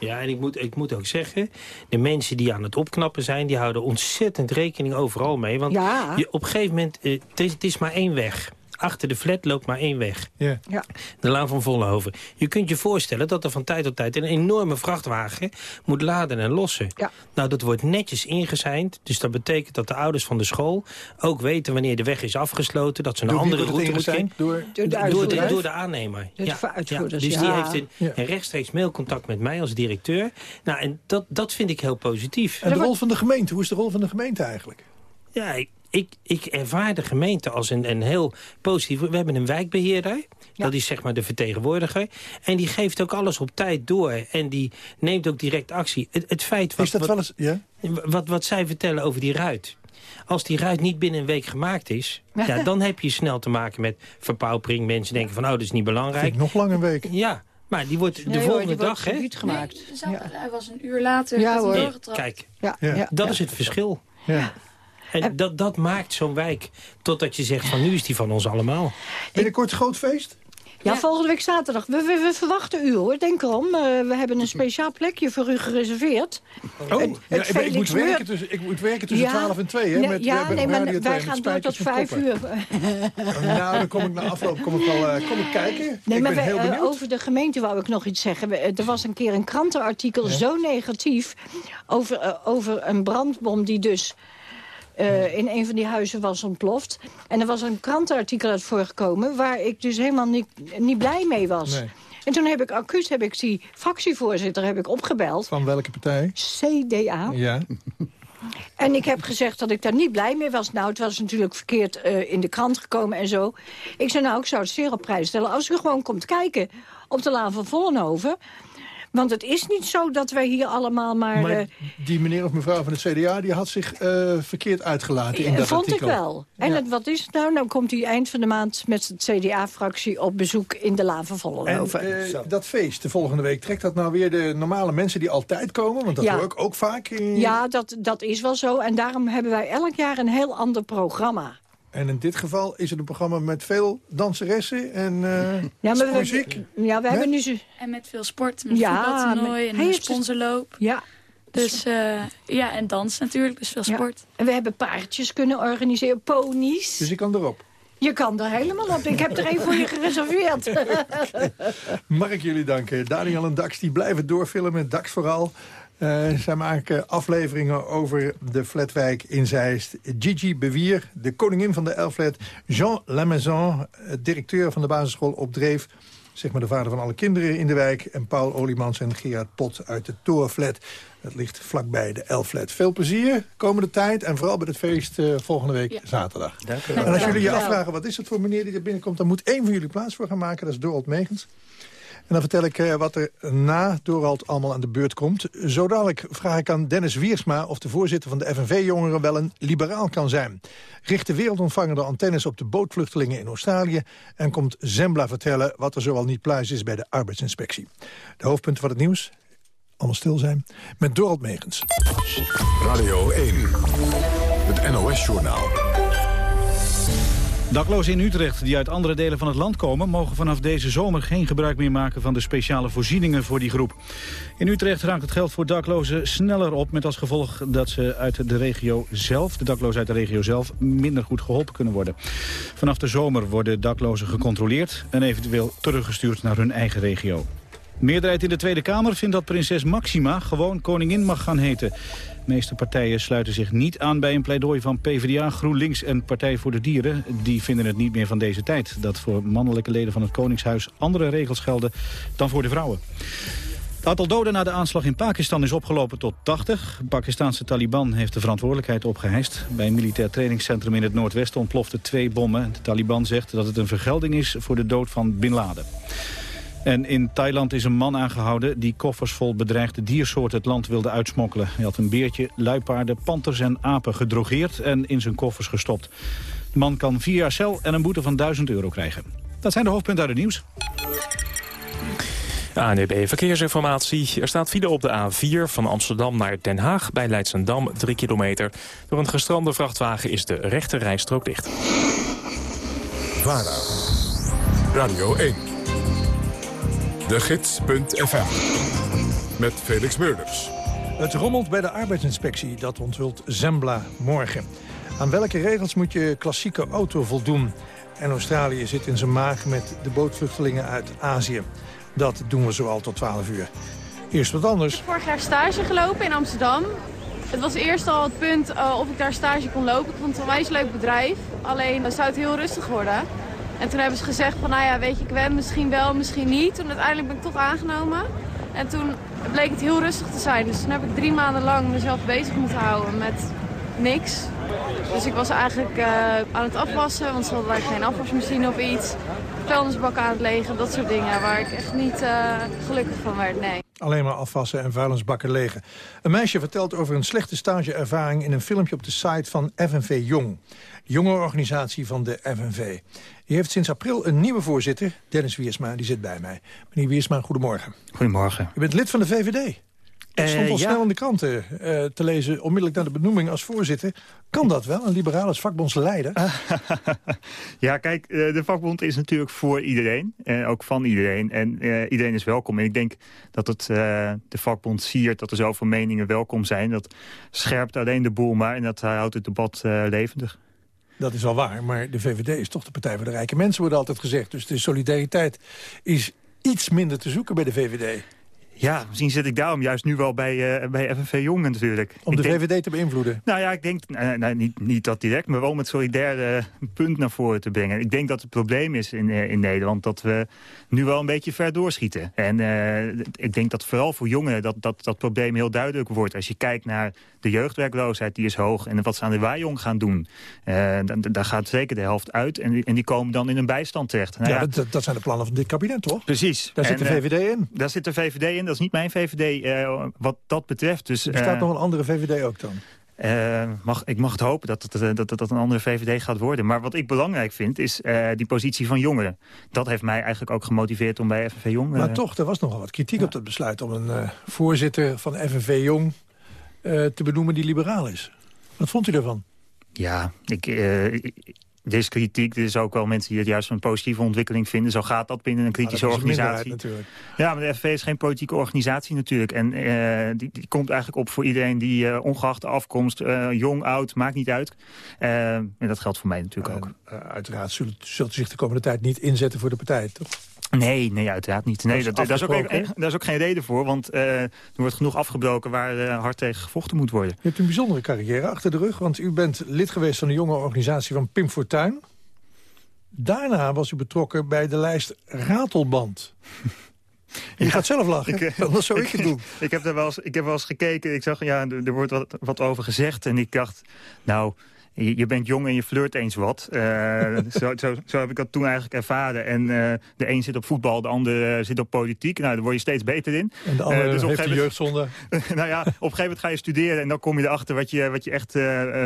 Ja, en ik moet, ik moet ook zeggen, de mensen die aan het opknappen zijn... die houden ontzettend rekening overal mee. Want Ja. je, op een gegeven moment, eh, het, is, het is maar één weg. Achter de flat loopt maar één weg. Ja. Ja. De Laan van Vollenhoven. Je kunt je voorstellen dat er van tijd tot tijd... een enorme vrachtwagen moet laden en lossen. Ja. Nou, dat wordt netjes ingezeind. Dus dat betekent dat de ouders van de school ook weten... wanneer de weg is afgesloten, dat ze een Door andere route moeten... Door... Door de door, de, uitvoerder. door de aannemer. De uitvoerders, dus die ja. heeft een, Ja. een rechtstreeks mailcontact met mij als directeur. Nou, en dat, dat vind ik heel positief. En de rol van de gemeente, hoe is de rol van de gemeente eigenlijk? Ja, ik, ik, ik ervaar de gemeente als een, een heel positief... We hebben een wijkbeheerder, dat is zeg maar de vertegenwoordiger. En die geeft ook alles op tijd door. En die neemt ook direct actie. Het, het feit wat, Is dat wat, wel eens... Ja? wat, wat zij vertellen over die ruit. Als die ruit niet binnen een week gemaakt is... ja, dan heb je snel te maken met verpaupering. Mensen denken van, oh, dat is niet belangrijk. Nog lang een week. Ja, maar die wordt de Nee, volgende dag... hè? debuut gemaakt. Nee, Hij was een uur later Ja, hoor. doorgetrapt. Kijk, Ja, Ja. ja, dat ja. is het verschil. Ja. En dat, dat maakt zo'n wijk totdat je zegt van nu is die van ons allemaal. Binnenkort groot feest? Ja, volgende week zaterdag. We, we, we verwachten u hoor, denk erom. Eh, we hebben een speciaal plekje voor u gereserveerd. Oh, Het- ja, het ik, ik, moet werken tussen, ik moet werken tussen 12 en 2, hè? Met, ja, eh, met nee, maar 2, wij gaan door tot met vijf Koppen. uur. Nou, dan kom ik na afloop kom ik wel, eh, kom ik kijken. Nee, ik maar ben we- heel benieuwd. over de gemeente wou ik nog iets zeggen. Er was een keer een krantenartikel zo negatief... over, over een brandbom die dus eh, in een van die huizen was ontploft. En er was een krantenartikel uit voorgekomen... waar ik dus helemaal niet, niet blij mee was. Nee. En toen heb ik acuut heb ik die fractievoorzitter heb ik opgebeld. Van welke partij? CDA. Ja. En ik heb gezegd dat ik daar niet blij mee was. Nou, het was natuurlijk verkeerd eh, in de krant gekomen en zo. Ik zei, nou, ik zou het zeer op prijs stellen... als u gewoon komt kijken op de Laan van Vollenhoven. Want het is niet zo dat wij hier allemaal maar... Maar eh, die meneer of mevrouw van het CDA... die had zich eh, verkeerd uitgelaten in dat vond artikel. ik wel. En Ja. het, wat is het nou? Nou komt hij eind van de maand met het CDA-fractie op bezoek in de Laan van En eh, dat feest de volgende week, trekt dat nou weer de normale mensen die altijd komen? Want dat Ja. hoor ik ook vaak. In... Ja, dat, dat is wel zo. En daarom hebben wij elk jaar een heel ander programma. En in dit geval is het een programma met veel danseressen en eh, Ja, maar we, muziek. ja, we hebben nu... Zo, En met veel sport, met Ja, voetbaltoernooi met- en een het- sponsorloop. ja, Dus eh, ja, en dans natuurlijk, dus veel Ja. sport. En we hebben paardjes kunnen organiseren, ponies. Dus ik kan erop. Je kan er helemaal op. Ik heb er één voor je gereserveerd. Mag ik jullie danken. Daniel en Dax die blijven doorfilmen. Dax vooral. Uh, zij maken afleveringen over de flatwijk in Zeist. Gigi Bewier, de koningin van de Elflet. Jean Lamaison, directeur van de basisschool op Dreef zeg maar de vader van alle kinderen in de wijk... en Paul Oliemans en Gerard Pot uit de Toorflat. Dat ligt vlakbij de Elflet. Veel plezier komende tijd en vooral bij het feest uh, volgende week zaterdag. Dank u wel. En als jullie je afvragen wat is het voor meneer die er binnenkomt... dan moet één van jullie plaats voor gaan maken. Dat is Dorold Megens. En dan vertel ik uh, wat er na Dorald allemaal aan de beurt komt. Zo dadelijk vraag ik aan Dennis Wiersma... of de voorzitter van de FNV-jongeren wel een liberaal kan zijn. Richt de wereldontvanger de antennes op de bootvluchtelingen in Australië... en komt Zembla vertellen wat er zoal niet pluis is bij de arbeidsinspectie. De hoofdpunten van het nieuws, allemaal stil zijn, met Dorald Megens. Radio 1, het NOS-journaal. Daklozen in Utrecht die uit andere delen van het land komen... mogen vanaf deze zomer geen gebruik meer maken van de speciale voorzieningen voor die groep. In Utrecht raakt het geld voor daklozen sneller op... met als gevolg dat ze uit de regio zelf, de daklozen uit de regio zelf... minder goed geholpen kunnen worden. Vanaf de zomer worden daklozen gecontroleerd... en eventueel teruggestuurd naar hun eigen regio. De meerderheid in de Tweede Kamer vindt dat prinses Maxima gewoon koningin mag gaan heten. De meeste partijen sluiten zich niet aan bij een pleidooi van PvdA, GroenLinks en Partij voor de Dieren. Die vinden het niet meer van deze tijd. Dat voor mannelijke leden van het Koningshuis andere regels gelden dan voor de vrouwen. Het aantal doden na de aanslag in Pakistan is opgelopen tot 80. De Pakistanse Taliban heeft de verantwoordelijkheid opgeheist. Bij een militair trainingscentrum in het noordwesten ontploften twee bommen. De Taliban zegt dat het een vergelding is voor de dood van Bin Laden. En in Thailand is een man aangehouden die koffers vol bedreigde diersoorten het land wilde uitsmokkelen. Hij had een beertje, luipaarden, panters en apen gedrogeerd en in zijn koffers gestopt. De man kan vier jaar cel en een boete van 1000 euro krijgen. Dat zijn de hoofdpunten uit het nieuws. ANEB Verkeersinformatie. Er staat file op de A4 van Amsterdam naar Den Haag bij Leidsendam, 3 kilometer. Door een gestrande vrachtwagen is de rechte rijstrook dicht. VARA, Radio 1. De Gids.fm. Met Felix Meurders. Het rommelt bij de arbeidsinspectie, dat onthult Zembla morgen. Aan welke regels moet je klassieke auto voldoen? En Australië zit in zijn maag met de bootvluchtelingen uit Azië. Dat doen we zo al tot 12 uur. Eerst wat anders. Ik heb vorig jaar stage gelopen in Amsterdam. Het was eerst al het punt uh, of ik daar stage kon lopen. Ik vond het een wijs leuk bedrijf. Alleen zou het heel rustig worden. En toen hebben ze gezegd van, nou ja, weet je, ik ben misschien wel, misschien niet. Toen uiteindelijk ben ik toch aangenomen. En toen bleek het heel rustig te zijn. Dus toen heb ik drie maanden lang mezelf bezig moeten houden met niks. Dus ik was eigenlijk uh, aan het afwassen, want ze hadden daar geen afwasmachine of iets. Vuilnisbakken aan het legen, dat soort dingen waar ik echt niet uh, gelukkig van werd, nee. Alleen maar afwassen en vuilnisbakken legen. Een meisje vertelt over een slechte stageervaring in een filmpje op de site van FNV Jong. Jonge organisatie van de FNV. Die heeft sinds april een nieuwe voorzitter, Dennis Wiersma, die zit bij mij. Meneer Wiersma, goedemorgen. Goedemorgen. U bent lid van de VVD. Het stond al uh, snel in de kranten uh, te lezen, onmiddellijk na de benoeming als voorzitter. Kan dat wel, een liberaal als vakbondsleider? ja, kijk, uh, de vakbond is natuurlijk voor iedereen. En ook van iedereen. En iedereen is welkom. En ik denk dat het de vakbond siert dat er zoveel meningen welkom zijn. Dat scherpt alleen de boel maar en dat houdt het debat levendig. Dat is al waar, maar de VVD is toch de Partij voor de Rijke Mensen, wordt altijd gezegd. Dus de solidariteit is iets minder te zoeken bij de VVD. Ja, misschien zit ik daarom juist nu wel bij, uh, bij FNV Jong natuurlijk. Om de VVD te beïnvloeden? Nou ja, ik denk, uh, nou, niet, niet dat direct, maar wel met solidaire punt naar voren te brengen. Ik denk dat het probleem is in, uh, in Nederland dat we nu wel een beetje ver doorschieten. En ik denk dat vooral voor jongeren dat, dat dat probleem heel duidelijk wordt. Als je kijkt naar de jeugdwerkloosheid, die is hoog. En wat ze aan de waaijong gaan doen, daar gaat zeker de helft uit. En die, en die komen dan in een bijstand terecht. Nou, ja, ja dat, dat, zijn de plannen van dit kabinet, toch? Precies. Daar zit de VVD in. Daar zit de VVD in dat is niet mijn VVD uh, wat dat betreft. Dus, er staat uh, nog een andere VVD ook dan? Uh, mag, ik mag het hopen dat het, dat, dat een andere VVD gaat worden. Maar wat ik belangrijk vind, is die positie van jongeren. Dat heeft mij eigenlijk ook gemotiveerd om bij FNV Jong... maar toch, er was nogal wat kritiek ja. op het besluit... om een voorzitter van FNV Jong te benoemen die liberaal is. Wat vond u daarvan? Ja, ik, er is kritiek, er is ook wel mensen die het juist een positieve ontwikkeling vinden. Zo gaat dat binnen een kritische ja, organisatie. natuurlijk. Ja, maar de FV is geen politieke organisatie natuurlijk. En uh, die, die, komt eigenlijk op voor iedereen die uh, ongeacht de afkomst, uh, jong, oud, maakt niet uit. en dat geldt voor mij natuurlijk ook. uiteraard zult, zult u zich de komende tijd niet inzetten voor de partij, toch? Nee, nee, uiteraard niet. Nee, dat, Dat dat, is ook, daar is ook geen reden voor, want eh, er wordt genoeg afgebroken waar eh, hard tegen gevochten moet worden. Je hebt een bijzondere carrière achter de rug, want u bent lid geweest van de jonge organisatie van Pim Fortuyn. Daarna was u betrokken bij de lijst Ratelband. Je gaat zelf lachen, Ik, eh, zou ik het doen. Ik heb, er wel eens, ik heb wel eens gekeken, ik zag, ja, er er wordt wat, wat over gezegd en ik dacht, nou... Je, je bent jong en je flirt eens wat. Eh, zo, zo, zo heb ik dat toen eigenlijk ervaren. En eh, de een zit op voetbal, de ander eh, zit op politiek. Nou, daar word je steeds beter in. En de andere Eh, dus op heeft een de jeugdzonde. nou ja, op een gegeven moment ga je studeren en dan kom je erachter wat je, wat je echt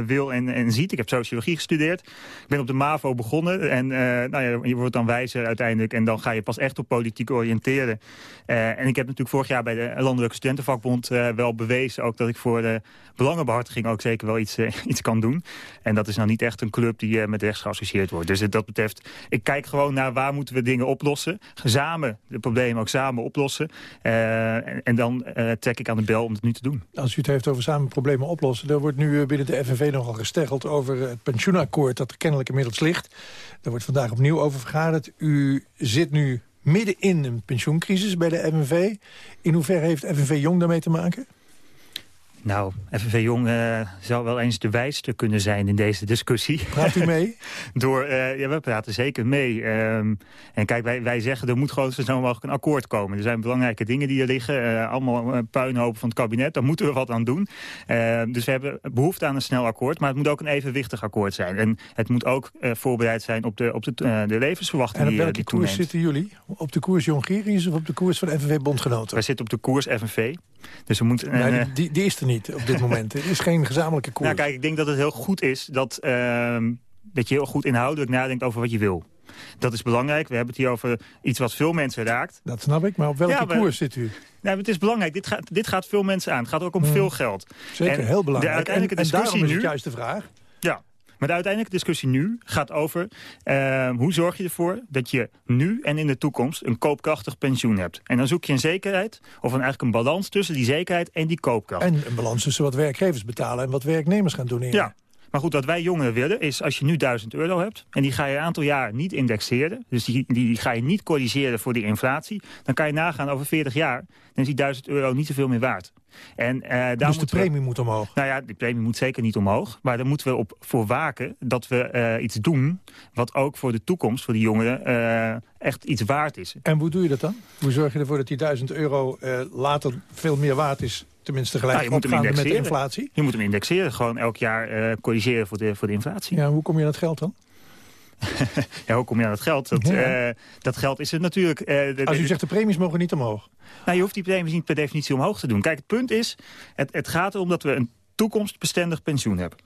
wil en, en ziet. Ik heb sociologie gestudeerd. Ik ben op de MAVO begonnen en nou ja, je wordt dan wijzer uiteindelijk. En dan ga je pas echt op politiek oriënteren. En ik heb natuurlijk vorig jaar bij de Landelijke Studentenvakbond wel bewezen ook dat ik voor de belangenbehartiging ook zeker wel iets, iets kan doen. En dat is nou niet echt een club die eh, met rechts geassocieerd wordt. Dus dat betreft, ik kijk gewoon naar waar moeten we dingen oplossen. Samen de problemen ook samen oplossen. Eh, en, en dan eh, trek ik aan de bel om het nu te doen. Als u het heeft over samen problemen oplossen... er wordt nu binnen de FNV nogal gesteggeld over het pensioenakkoord... dat er kennelijk inmiddels ligt. Daar wordt vandaag opnieuw over vergaderd. U zit nu midden in een pensioencrisis bij de FNV. In hoeverre heeft FNV Jong daarmee te maken? Nou, FNV Jong eh, zou wel eens de wijste kunnen zijn in deze discussie. Praat u mee? Door, eh, ja, we praten zeker mee. Ehm, en kijk, wij, wij zeggen er moet gewoon zo snel mogelijk een akkoord komen. Er zijn belangrijke dingen die er liggen. eh, allemaal puinhopen van het kabinet. Daar moeten we wat aan doen. Ehm, dus we hebben behoefte aan een snel akkoord. Maar het moet ook een evenwichtig akkoord zijn. En het moet ook voorbereid zijn op de, op de, de levensverwachting En op die, welke die koers toeneemt. zitten jullie? Op de koers Jongerius of op de koers van FNV Bondgenoten? Wij zitten op de koers FNV. Dus we moeten... Nee, eh, die- die, is er niet op dit moment. Er is geen gezamenlijke koers. Nou kijk, ik denk dat het heel goed is dat, ehm, dat je heel goed inhoudelijk nadenkt over wat je wil. Dat is belangrijk. We hebben het hier over iets wat veel mensen raakt. Dat snap ik, maar op welke Ja, maar- koers zit u? Nou, het is belangrijk. Dit gaat, dit gaat veel mensen aan. Het gaat ook om Hmm. veel geld. Zeker, En heel belangrijk. De uiteindelijke en, en daarom is het nu... juist de vraag. Maar de uiteindelijke discussie nu gaat over... ehm, hoe zorg je ervoor dat je nu en in de toekomst een koopkrachtig pensioen hebt. En dan zoek je een zekerheid, of een, eigenlijk een balans tussen die zekerheid en die koopkracht. En een balans tussen wat werkgevers betalen en wat werknemers gaan doneren. Ja, maar goed, wat wij jongeren willen is als je nu 1000 euro hebt... en die ga je een aantal jaar niet indexeren... dus die, die, die ga je niet corrigeren voor die inflatie... dan kan je nagaan over 40 jaar... dan is die 1000 euro niet zoveel meer waard. En, eh, daar dus de we- premie moet omhoog. nou ja, die premie moet zeker niet omhoog. Maar daar moeten we op voor waken dat we eh, iets doen... wat ook voor de toekomst, voor die jongeren, eh, echt iets waard is. En hoe doe je dat dan? Hoe zorg je ervoor dat die 1000 euro later veel meer waard is... tenminste gelijk Nou, je moet hem opgaande met de indexeren. inflatie? Je moet hem indexeren, gewoon elk jaar eh, corrigeren voor de, voor de inflatie. Ja, hoe kom je aan het geld dan? Ja, hoe kom je aan het geld? Dat, Ja. eh, dat geld is het natuurlijk... eh, de- Als u zegt de premies mogen niet omhoog. Nou, je hoeft die premies niet per definitie omhoog te doen. Kijk, het punt is, het, het gaat erom dat we een toekomstbestendig pensioen hebben.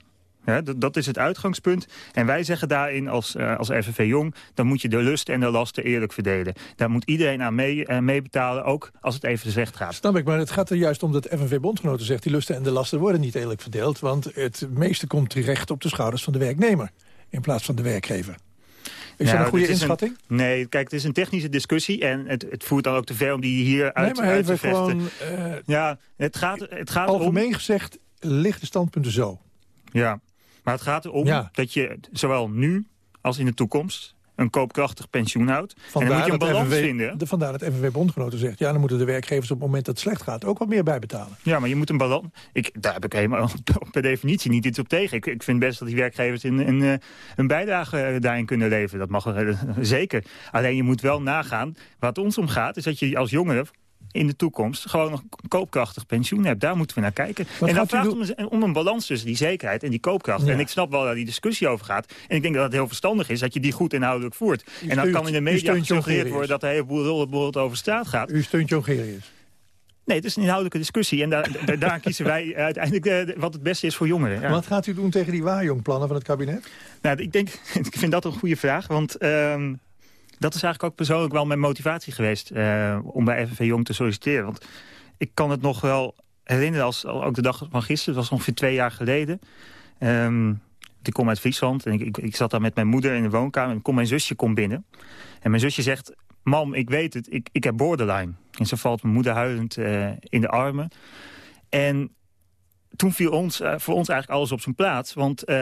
Ja, dat, is het uitgangspunt. En wij zeggen daarin als, eh, als FNV Jong... dan moet je de lust en de lasten eerlijk verdelen. Daar moet iedereen aan mee, eh, meebetalen, ook als het even slecht gaat. Snap ik, maar het gaat er juist om dat FNV-bondgenoten zegt... die lusten en de lasten worden niet eerlijk verdeeld... want het meeste komt terecht op de schouders van de werknemer... in plaats van de werkgever. Is dat een goede inschatting? nee, kijk, het is een technische discussie... en het, het voert dan ook te ver om die hier uit, nee, maar uit te vechten. gewoon... eh, Ja, het gaat, het gaat algemeen gezegd liggen de standpunten zo. Ja, maar het gaat erom Ja. dat je zowel nu als in de toekomst een koopkrachtig pensioen houdt. en dan moet je een balans vinden. de- vandaar dat FNV-bondgenoten zegt... ja, dan moeten de werkgevers op het moment dat het slecht gaat... ook wat meer bijbetalen. Ja, maar je moet een balans... Ik, daar heb ik helemaal per definitie niet iets op tegen. Ik, ik vind best dat die werkgevers een, een, eh, een bijdrage eh, daarin kunnen leveren. Dat mag er, eh, zeker. Alleen je moet wel nagaan. Waar het ons om gaat, is dat je als jongere in de toekomst gewoon een koopkrachtig pensioen hebt. Daar moeten we naar kijken. Wat en dan gaat om een, om een balans tussen die zekerheid en die koopkracht. Ja. En ik snap wel dat die discussie over gaat. En ik denk dat het heel verstandig is dat je die goed inhoudelijk voert. en dan kan in de media gesuggereerd worden dat heel veel bijvoorbeeld over straat gaat. U steunt Jongerius. Nee, het is een inhoudelijke discussie. En daar, daar, kiezen wij uiteindelijk eh, wat het beste is voor jongeren. Ja. Wat gaat u doen tegen die waarjongplannen van het kabinet? Nou, ik, denk, ik vind dat een goede vraag. Want ehm, dat is eigenlijk ook persoonlijk wel mijn motivatie geweest... eh, om bij FNV Jong te solliciteren. Want ik kan het nog wel herinneren als ook de dag van gisteren. Het was ongeveer twee jaar geleden. Ehm, ik kom uit Friesland en ik, ik, zat daar met mijn moeder in de woonkamer... en kom mijn zusje komt binnen. En mijn zusje zegt... Mam, ik weet het, ik, ik heb borderline. En ze valt mijn moeder huilend eh, in de armen. En toen viel ons, uh, voor ons eigenlijk alles op zijn plaats. Want uh,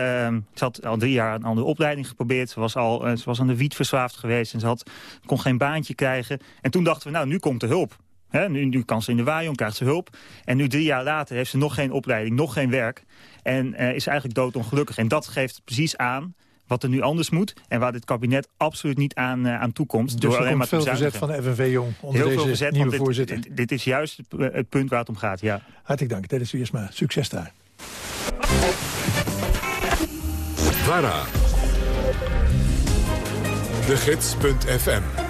ze had al drie jaar een andere opleiding geprobeerd. Ze was, al, uh, ze was aan de wiet verslaafd geweest en ze had, kon geen baantje krijgen. En toen dachten we, nou, nu komt de hulp. He, nu, nu kan ze in de waaien, krijgt ze hulp. En nu drie jaar later heeft ze nog geen opleiding, nog geen werk. En is eigenlijk doodongelukkig. En dat geeft precies aan wat er nu anders moet... en waar dit kabinet absoluut niet aan, uh, aan toekomt. Dus door alleen maar veel verzet van de FNV Jong onder Heel deze veel verzet, nieuwe dit, voorzitter. Dit, dit, is juist het, het, punt waar het om gaat, ja. Hartelijk dank, Dennis Wiersma. Succes daar. VARA. De Gids.fm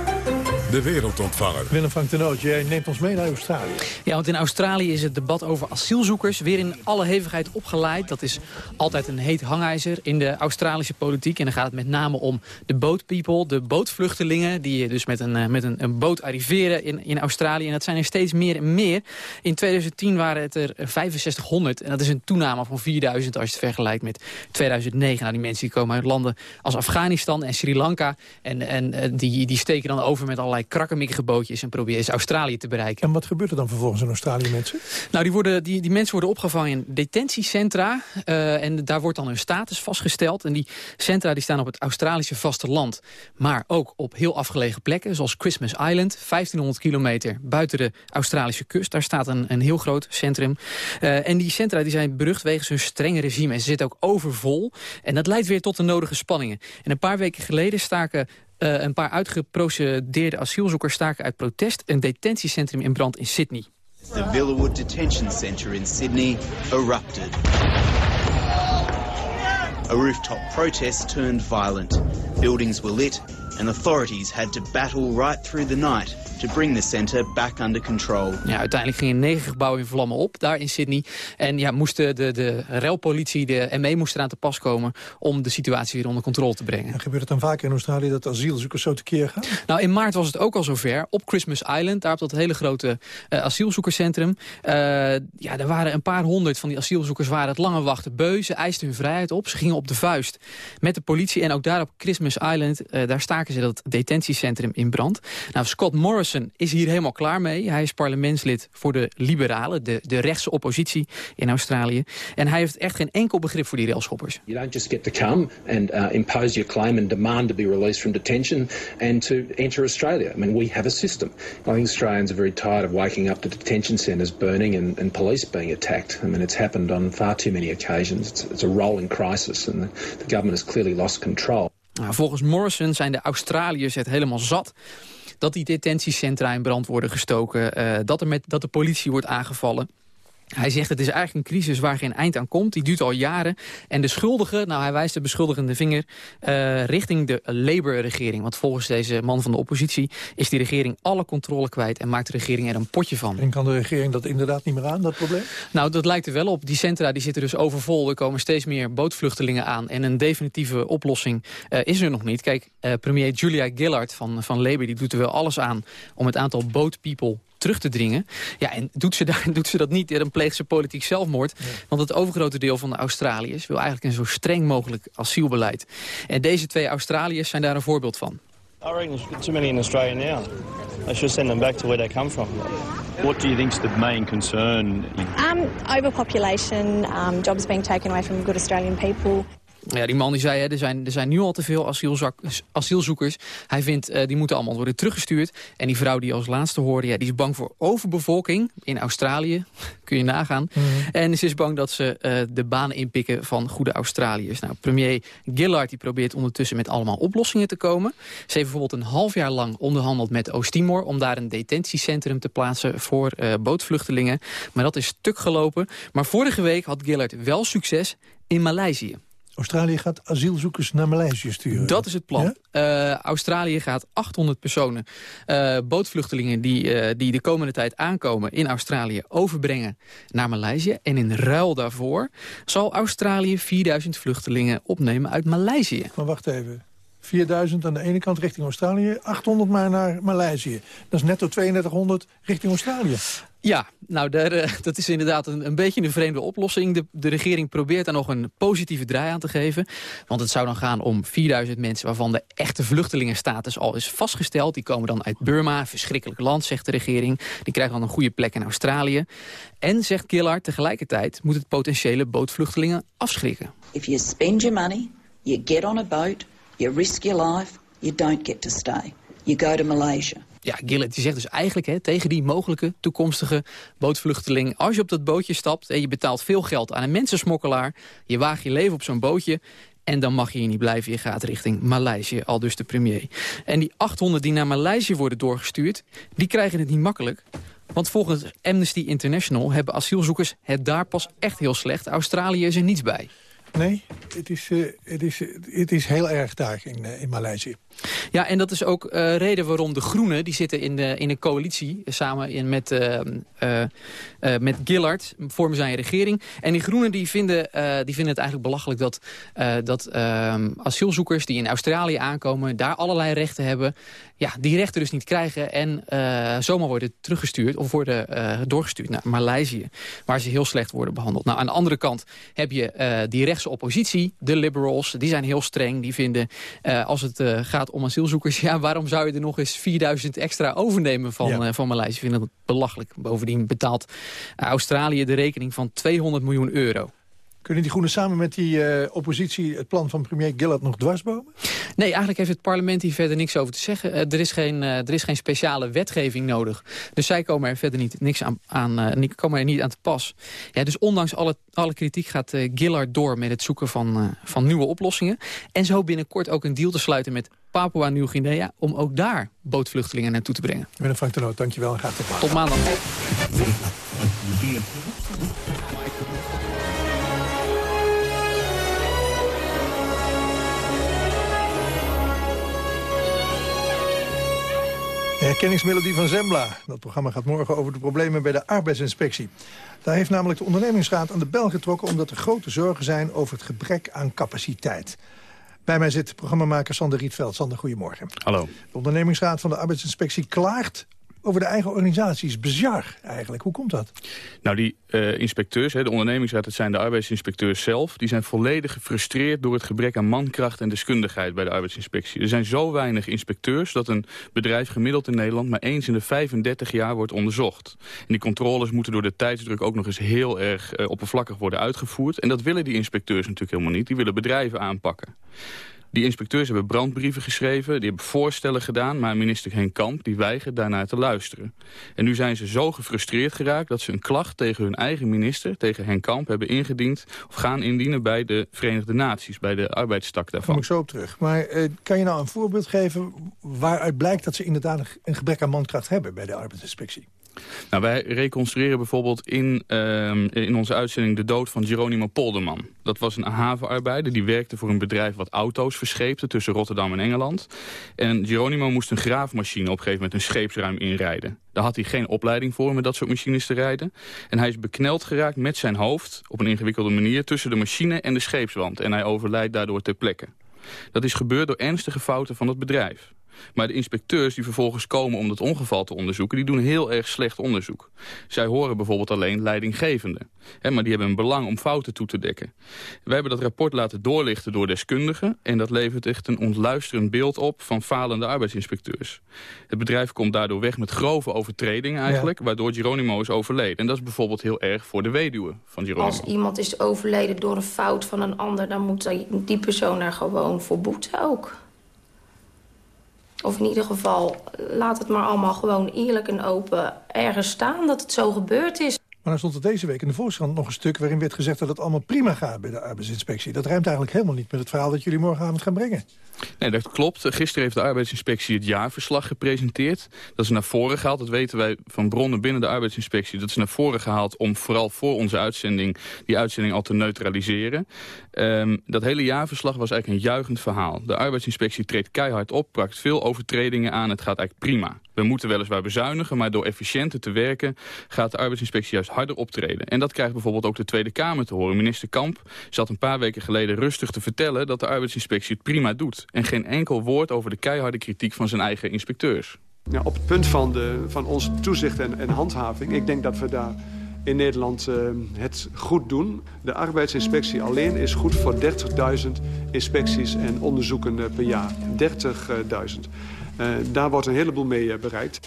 de wereldontvanger. Willem Frank Tenoot, jij neemt ons mee naar Australië. Ja, want in Australië is het debat over asielzoekers weer in alle hevigheid opgeleid. Dat is altijd een heet hangijzer in de Australische politiek. En dan gaat het met name om de boat people, de bootvluchtelingen... die dus met een, met een, een boot arriveren in, in Australië. En dat zijn er steeds meer en meer. In 2010 waren het er 6500. En dat is een toename van 4000 als je het vergelijkt met 2009. Nou, die mensen die komen uit landen als Afghanistan en Sri Lanka. En, en die, die steken dan over met allerlei krakkemikkige bootjes en proberen ze Australië te bereiken. En wat gebeurt er dan vervolgens in Australië mensen? Nou, die, worden, die, die mensen worden opgevangen in detentiecentra. Uh, en daar wordt dan hun status vastgesteld. En die centra die staan op het Australische vasteland. Maar ook op heel afgelegen plekken, zoals Christmas Island. 1500 kilometer buiten de Australische kust. Daar staat een, een heel groot centrum. Uh, en die centra die zijn berucht wegens hun strenge regime. En ze zitten ook overvol. En dat leidt weer tot de nodige spanningen. En een paar weken geleden staken uh, een paar uitgeprocedeerde asielzoekers staken uit protest een detentiecentrum in brand in Sydney. The Villawood Detention Centre in Sydney erupted. A rooftop protest turned violent. Buildings were lit and authorities had to battle right through the night to bring the centre back under control. Ja, uiteindelijk gingen negen gebouwen in vlammen op, daar in Sydney. En ja, moesten de, de relpolitie, de ME moest eraan te pas komen... om de situatie weer onder controle te brengen. En gebeurt het dan vaker in Australië dat asielzoekers zo tekeer gaan? Nou, in maart was het ook al zover. Op Christmas Island, daar op dat hele grote uh, asielzoekerscentrum. Uh, ja, er waren een paar honderd van die asielzoekers waren het lange wachten beu. Ze eisten hun vrijheid op. Ze gingen op de vuist met de politie. En ook daar op Christmas Island, uh, daar staken ze dat detentiecentrum in brand. Nou, Scott Morrison is hier helemaal klaar mee. Hij is parlementslid voor de Liberalen, de, de rechtse oppositie in Australië. En hij heeft echt geen enkel begrip voor die railschoppers. You don't just get to come and uh, impose your claim and demand to be released from detention and to enter Australia. I mean, we have a system. I think Australians are very tired of waking up to detention centres burning and, and police being attacked. I mean, it's happened on far too many occasions. It's, it's a rolling crisis and the, the government has clearly lost control. Nou, volgens Morrison zijn de Australiërs het helemaal zat dat die detentiecentra in brand worden gestoken... Uh, dat, er met, dat de politie wordt aangevallen. Hij zegt het is eigenlijk een crisis waar geen eind aan komt. Die duurt al jaren. En de schuldige, nou hij wijst de beschuldigende vinger... Uh, richting de Labour-regering. Want volgens deze man van de oppositie... is die regering alle controle kwijt en maakt de regering er een potje van. En kan de regering dat inderdaad niet meer aan, dat probleem? Nou, dat lijkt er wel op. Die centra die zitten dus overvol. Er komen steeds meer bootvluchtelingen aan. En een definitieve oplossing uh, is er nog niet. Kijk, uh, premier Julia Gillard van, van Labour... die doet er wel alles aan om het aantal boat people terug te dringen. Ja, en doet ze, daar, doet ze dat niet, dan pleegt ze politiek zelfmoord. Ja. Want het overgrote deel van de Australiërs wil eigenlijk een zo streng mogelijk asielbeleid. En deze twee Australiërs zijn daar een voorbeeld van. I reckon there's too many in Australia now. I should send them back to where they come from. What do you think is the main concern? Um, overpopulation, um, jobs being taken away from good Australian people. Ja, die man die zei, hè, er, zijn, er zijn nu al te veel asielzoekers. Hij vindt, uh, die moeten allemaal worden teruggestuurd. En die vrouw die als laatste hoorde, ja, die is bang voor overbevolking in Australië. Kun je nagaan. Mm -hmm. En ze is bang dat ze uh, de banen inpikken van goede Australiërs. Nou, premier Gillard die probeert ondertussen met allemaal oplossingen te komen. Ze heeft bijvoorbeeld een half jaar lang onderhandeld met Oost-Timor... om daar een detentiecentrum te plaatsen voor uh, bootvluchtelingen. Maar dat is stuk gelopen. Maar vorige week had Gillard wel succes in Maleisië. Australië gaat asielzoekers naar Maleisië sturen. Dat is het plan. Ja? Uh, Australië gaat 800 personen, uh, bootvluchtelingen die, uh, die de komende tijd aankomen in Australië, overbrengen naar Maleisië. En in ruil daarvoor zal Australië 4000 vluchtelingen opnemen uit Maleisië. Maar wacht even. 4000 aan de ene kant richting Australië, 800 maar naar Maleisië. Dat is netto 3200 richting Australië. Ja, nou, daar, eh, dat is inderdaad een, een beetje een vreemde oplossing. De, de regering probeert daar nog een positieve draai aan te geven. Want het zou dan gaan om 4000 mensen... waarvan de echte vluchtelingenstatus al is vastgesteld. Die komen dan uit Burma, verschrikkelijk land, zegt de regering. Die krijgen dan een goede plek in Australië. En, zegt Gillard, tegelijkertijd moet het potentiële bootvluchtelingen afschrikken. If you spend your money, you get on a boat, you risk your life, you don't get to stay. You go to Malaysia. Ja, Gillett die zegt dus eigenlijk hè, tegen die mogelijke toekomstige bootvluchteling... als je op dat bootje stapt en je betaalt veel geld aan een mensensmokkelaar... je waagt je leven op zo'n bootje en dan mag je hier niet blijven. Je gaat richting Maleisië, al dus de premier. En die 800 die naar Maleisië worden doorgestuurd... die krijgen het niet makkelijk. Want volgens Amnesty International hebben asielzoekers het daar pas echt heel slecht. Australië is er niets bij. Nee, het is, uh, het is, het is heel erg daar in, uh, in Maleisië. Ja, en dat is ook uh, reden waarom de Groenen... die zitten in, de, in een coalitie samen in, met, met Gillard... vormen zijn regering. En die Groenen die vinden, die vinden het eigenlijk belachelijk... dat, dat ehm, asielzoekers die in Australië aankomen... daar allerlei rechten hebben... ja, die rechten dus niet krijgen... en zomaar worden teruggestuurd of worden doorgestuurd naar Maleisië... waar ze heel slecht worden behandeld. Nou, aan de andere kant heb je die rechtse oppositie, de liberals... die zijn heel streng, die vinden als het gaat om asielzoekers... ja, waarom zou je er nog eens 4000 extra overnemen van, ja. uh, van Maleisië? Ik vind dat belachelijk. Bovendien betaalt Australië de rekening van 200 miljoen euro. Kunnen die Groenen samen met die uh, oppositie het plan van premier Gillard nog dwarsbomen? Nee, eigenlijk heeft het parlement hier verder niks over te zeggen. Uh, er, is geen, uh, er is geen speciale wetgeving nodig. Dus zij komen er verder niet, niks aan, aan, komen er niet aan te pas. Ja, dus ondanks alle, alle kritiek gaat Gillard door met het zoeken van, van nieuwe oplossingen. En zo binnenkort ook een deal te sluiten met Papua Nieuw-Guinea... om ook daar bootvluchtelingen naartoe te brengen. Meneer Frank de Noot, dankjewel en graag tot maandag. Tot maandag. Herkenningsmelodie van Zembla. Dat programma gaat morgen over de problemen bij de arbeidsinspectie. Daar heeft namelijk de ondernemingsraad aan de bel getrokken... omdat er grote zorgen zijn over het gebrek aan capaciteit. Bij mij zit programmamaker Sander Rietveld. Sander, goedemorgen. Hallo. De ondernemingsraad van de arbeidsinspectie klaagt over de eigen organisatie. is bizar eigenlijk. Hoe komt dat? Nou, die uh, inspecteurs, hè, de ondernemingsraad, dat zijn de arbeidsinspecteurs zelf... die zijn volledig gefrustreerd door het gebrek aan mankracht en deskundigheid bij de arbeidsinspectie. Er zijn zo weinig inspecteurs dat een bedrijf gemiddeld in Nederland... maar eens in de 35 jaar wordt onderzocht. En die controles moeten door de tijdsdruk ook nog eens heel erg uh, oppervlakkig worden uitgevoerd. En dat willen die inspecteurs natuurlijk helemaal niet. Die willen bedrijven aanpakken. Die inspecteurs hebben brandbrieven geschreven, die hebben voorstellen gedaan... maar minister Henk Kamp die weigert daarnaar te luisteren. En nu zijn ze zo gefrustreerd geraakt dat ze een klacht tegen hun eigen minister... tegen Henk Kamp hebben ingediend of gaan indienen bij de Verenigde Naties... bij de arbeidstak daarvan. Kom ik zo op terug. Maar uh, kan je nou een voorbeeld geven waaruit blijkt dat ze inderdaad een gebrek aan mankracht hebben... bij de arbeidsinspectie? Nou, wij reconstrueren bijvoorbeeld in, uh, in onze uitzending de dood van Geronimo Polderman. Dat was een havenarbeider die werkte voor een bedrijf wat auto's verscheepte tussen Rotterdam en Engeland. En Geronimo moest een graafmachine op een gegeven moment een scheepsruim inrijden. Daar had hij geen opleiding voor om dat soort machines te rijden. En hij is bekneld geraakt met zijn hoofd op een ingewikkelde manier tussen de machine en de scheepswand. En hij overlijdt daardoor ter plekke. Dat is gebeurd door ernstige fouten van het bedrijf. Maar de inspecteurs die vervolgens komen om dat ongeval te onderzoeken... die doen heel erg slecht onderzoek. Zij horen bijvoorbeeld alleen leidinggevenden. Hè, maar die hebben een belang om fouten toe te dekken. Wij hebben dat rapport laten doorlichten door deskundigen... en dat levert echt een ontluisterend beeld op van falende arbeidsinspecteurs. Het bedrijf komt daardoor weg met grove overtredingen eigenlijk... Ja. waardoor Geronimo is overleden. En dat is bijvoorbeeld heel erg voor de weduwe van Geronimo. Als iemand is overleden door een fout van een ander... dan moet die persoon er gewoon voor boeten ook. Of in ieder geval, laat het maar allemaal gewoon eerlijk en open ergens staan dat het zo gebeurd is. Maar dan stond er deze week in de Volkskrant nog een stuk... waarin werd gezegd dat het allemaal prima gaat bij de arbeidsinspectie. Dat ruimt eigenlijk helemaal niet met het verhaal dat jullie morgenavond gaan brengen. Nee, dat klopt. Gisteren heeft de arbeidsinspectie het jaarverslag gepresenteerd. Dat is naar voren gehaald. Dat weten wij van bronnen binnen de arbeidsinspectie. Dat is naar voren gehaald om vooral voor onze uitzending... die uitzending al te neutraliseren. Ehm, dat hele jaarverslag was eigenlijk een juichend verhaal. De arbeidsinspectie treedt keihard op, pakt veel overtredingen aan. Het gaat eigenlijk prima. We moeten weliswaar bezuinigen, maar door efficiënter te werken... gaat de arbeidsinspectie juist harder optreden. En dat krijgt bijvoorbeeld ook de Tweede Kamer te horen. Minister Kamp zat een paar weken geleden rustig te vertellen... dat de arbeidsinspectie het prima doet. En geen enkel woord over de keiharde kritiek van zijn eigen inspecteurs. Ja, op het punt van, de, van ons toezicht en, en handhaving... ik denk dat we daar in Nederland uh, het goed doen. De arbeidsinspectie alleen is goed voor 30.000 inspecties en onderzoeken per jaar. 30.000. Uh, daar wordt een heleboel mee bereikt.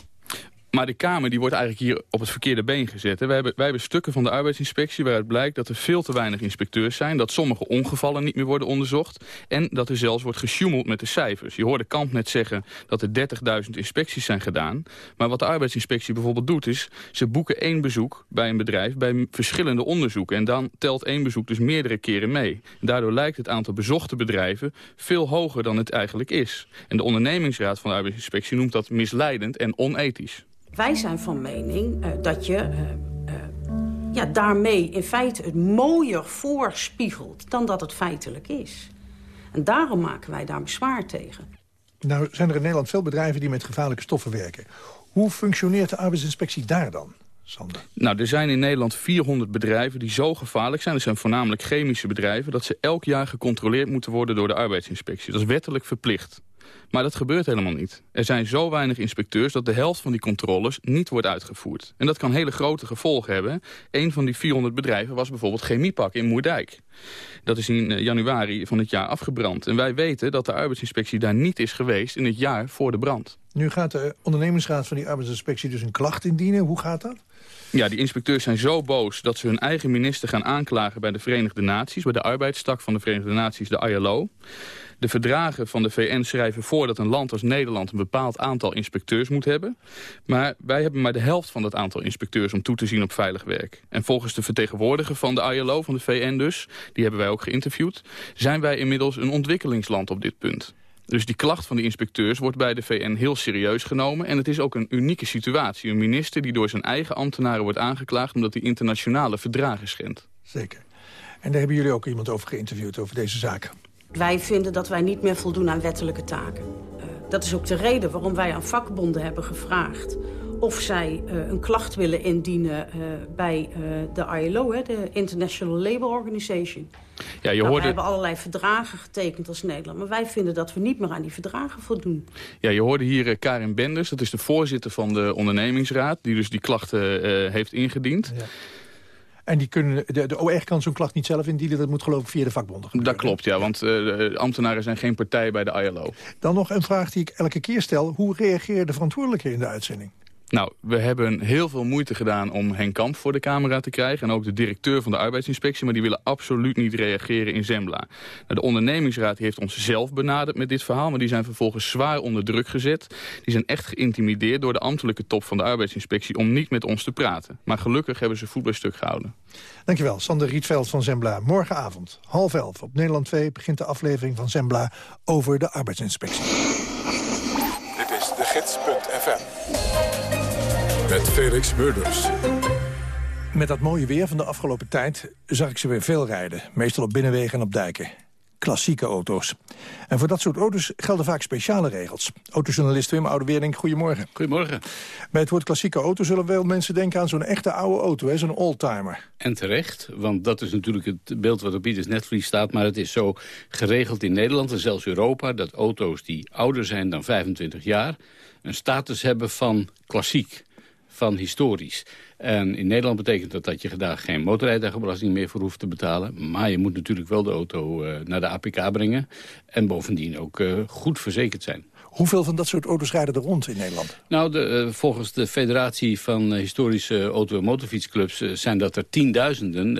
Maar de Kamer die wordt eigenlijk hier op het verkeerde been gezet. Wij hebben, wij hebben stukken van de arbeidsinspectie waaruit blijkt dat er veel te weinig inspecteurs zijn. Dat sommige ongevallen niet meer worden onderzocht. En dat er zelfs wordt gesjoemeld met de cijfers. Je hoorde Kamp net zeggen dat er 30.000 inspecties zijn gedaan. Maar wat de arbeidsinspectie bijvoorbeeld doet is... ze boeken één bezoek bij een bedrijf bij verschillende onderzoeken. En dan telt één bezoek dus meerdere keren mee. daardoor lijkt het aantal bezochte bedrijven veel hoger dan het eigenlijk is. En de ondernemingsraad van de arbeidsinspectie noemt dat misleidend en onethisch. Wij zijn van mening uh, dat je uh, uh, ja, daarmee in feite het mooier voorspiegelt dan dat het feitelijk is. En daarom maken wij daar bezwaar tegen. Nou zijn er in Nederland veel bedrijven die met gevaarlijke stoffen werken. Hoe functioneert de arbeidsinspectie daar dan? Sander. Nou, er zijn in Nederland 400 bedrijven die zo gevaarlijk zijn. Dat zijn voornamelijk chemische bedrijven. Dat ze elk jaar gecontroleerd moeten worden door de arbeidsinspectie. Dat is wettelijk verplicht. Maar dat gebeurt helemaal niet. Er zijn zo weinig inspecteurs dat de helft van die controles niet wordt uitgevoerd. En dat kan hele grote gevolgen hebben. Een van die 400 bedrijven was bijvoorbeeld Chemiepak in Moerdijk. Dat is in eh, januari van het jaar afgebrand. En wij weten dat de arbeidsinspectie daar niet is geweest in het jaar voor de brand. Nu gaat de ondernemingsraad van die arbeidsinspectie dus een klacht indienen. Hoe gaat dat? Ja, die inspecteurs zijn zo boos dat ze hun eigen minister gaan aanklagen bij de Verenigde Naties, bij de arbeidstak van de Verenigde Naties, de ILO. De verdragen van de VN schrijven voor dat een land als Nederland... een bepaald aantal inspecteurs moet hebben. Maar wij hebben maar de helft van dat aantal inspecteurs... om toe te zien op veilig werk. En volgens de vertegenwoordiger van de ILO, van de VN dus... die hebben wij ook geïnterviewd... zijn wij inmiddels een ontwikkelingsland op dit punt. Dus die klacht van die inspecteurs wordt bij de VN heel serieus genomen. En het is ook een unieke situatie. Een minister die door zijn eigen ambtenaren wordt aangeklaagd... omdat hij internationale verdragen schendt. Zeker. En daar hebben jullie ook iemand over geïnterviewd, over deze zaak. Wij vinden dat wij niet meer voldoen aan wettelijke taken. Uh, dat is ook de reden waarom wij aan vakbonden hebben gevraagd... of zij uh, een klacht willen indienen uh, bij de ILO, hè, de International Labour Organization. Ja, je nou, hoorde... We hebben allerlei verdragen getekend als Nederland... maar wij vinden dat we niet meer aan die verdragen voldoen. Ja, je hoorde hier Karin Benders, dat is de voorzitter van de ondernemingsraad... die dus die klachten heeft ingediend... Ja. En die kunnen, de, de OR kan zo'n klacht niet zelf indienen. Dat moet geloof ik via de vakbonden gebeuren. Dat klopt, ja. Want uh, ambtenaren zijn geen partij bij de ILO. Dan nog een vraag die ik elke keer stel. Hoe reageert de verantwoordelijke in de uitzending? Nou, we hebben heel veel moeite gedaan om Henk Kamp voor de camera te krijgen. En ook de directeur van de arbeidsinspectie. Maar die willen absoluut niet reageren in Zembla. Nou, de ondernemingsraad heeft ons zelf benaderd met dit verhaal. Maar die zijn vervolgens zwaar onder druk gezet. Die zijn echt geïntimideerd door de ambtelijke top van de arbeidsinspectie... om niet met ons te praten. Maar gelukkig hebben ze voet bij stuk gehouden. Dankjewel, Sander Rietveld van Zembla. Morgenavond, half elf, op Nederland 2... begint de aflevering van Zembla over de arbeidsinspectie. Dit is de gids.fm. Met Felix Murders. Met dat mooie weer van de afgelopen tijd zag ik ze weer veel rijden. Meestal op binnenwegen en op dijken. Klassieke auto's. En voor dat soort auto's gelden vaak speciale regels. Autojournalist Wim Oudewering, goedemorgen. Goedemorgen. Bij het woord klassieke auto zullen veel mensen denken aan zo'n echte oude auto, zo'n oldtimer. En terecht, want dat is natuurlijk het beeld wat op ieders netvlies staat. Maar het is zo geregeld in Nederland en zelfs Europa... dat auto's die ouder zijn dan 25 jaar een status hebben van klassiek van historisch. En in Nederland betekent dat dat je daar geen motorrijtuigenbelasting meer voor hoeft te betalen. Maar je moet natuurlijk wel de auto uh, naar de APK brengen. En bovendien ook uh, goed verzekerd zijn. Hoeveel van dat soort auto's rijden er rond in Nederland? Nou, de, uh, volgens de federatie van historische auto- en motorfietsclubs... zijn dat er tienduizenden.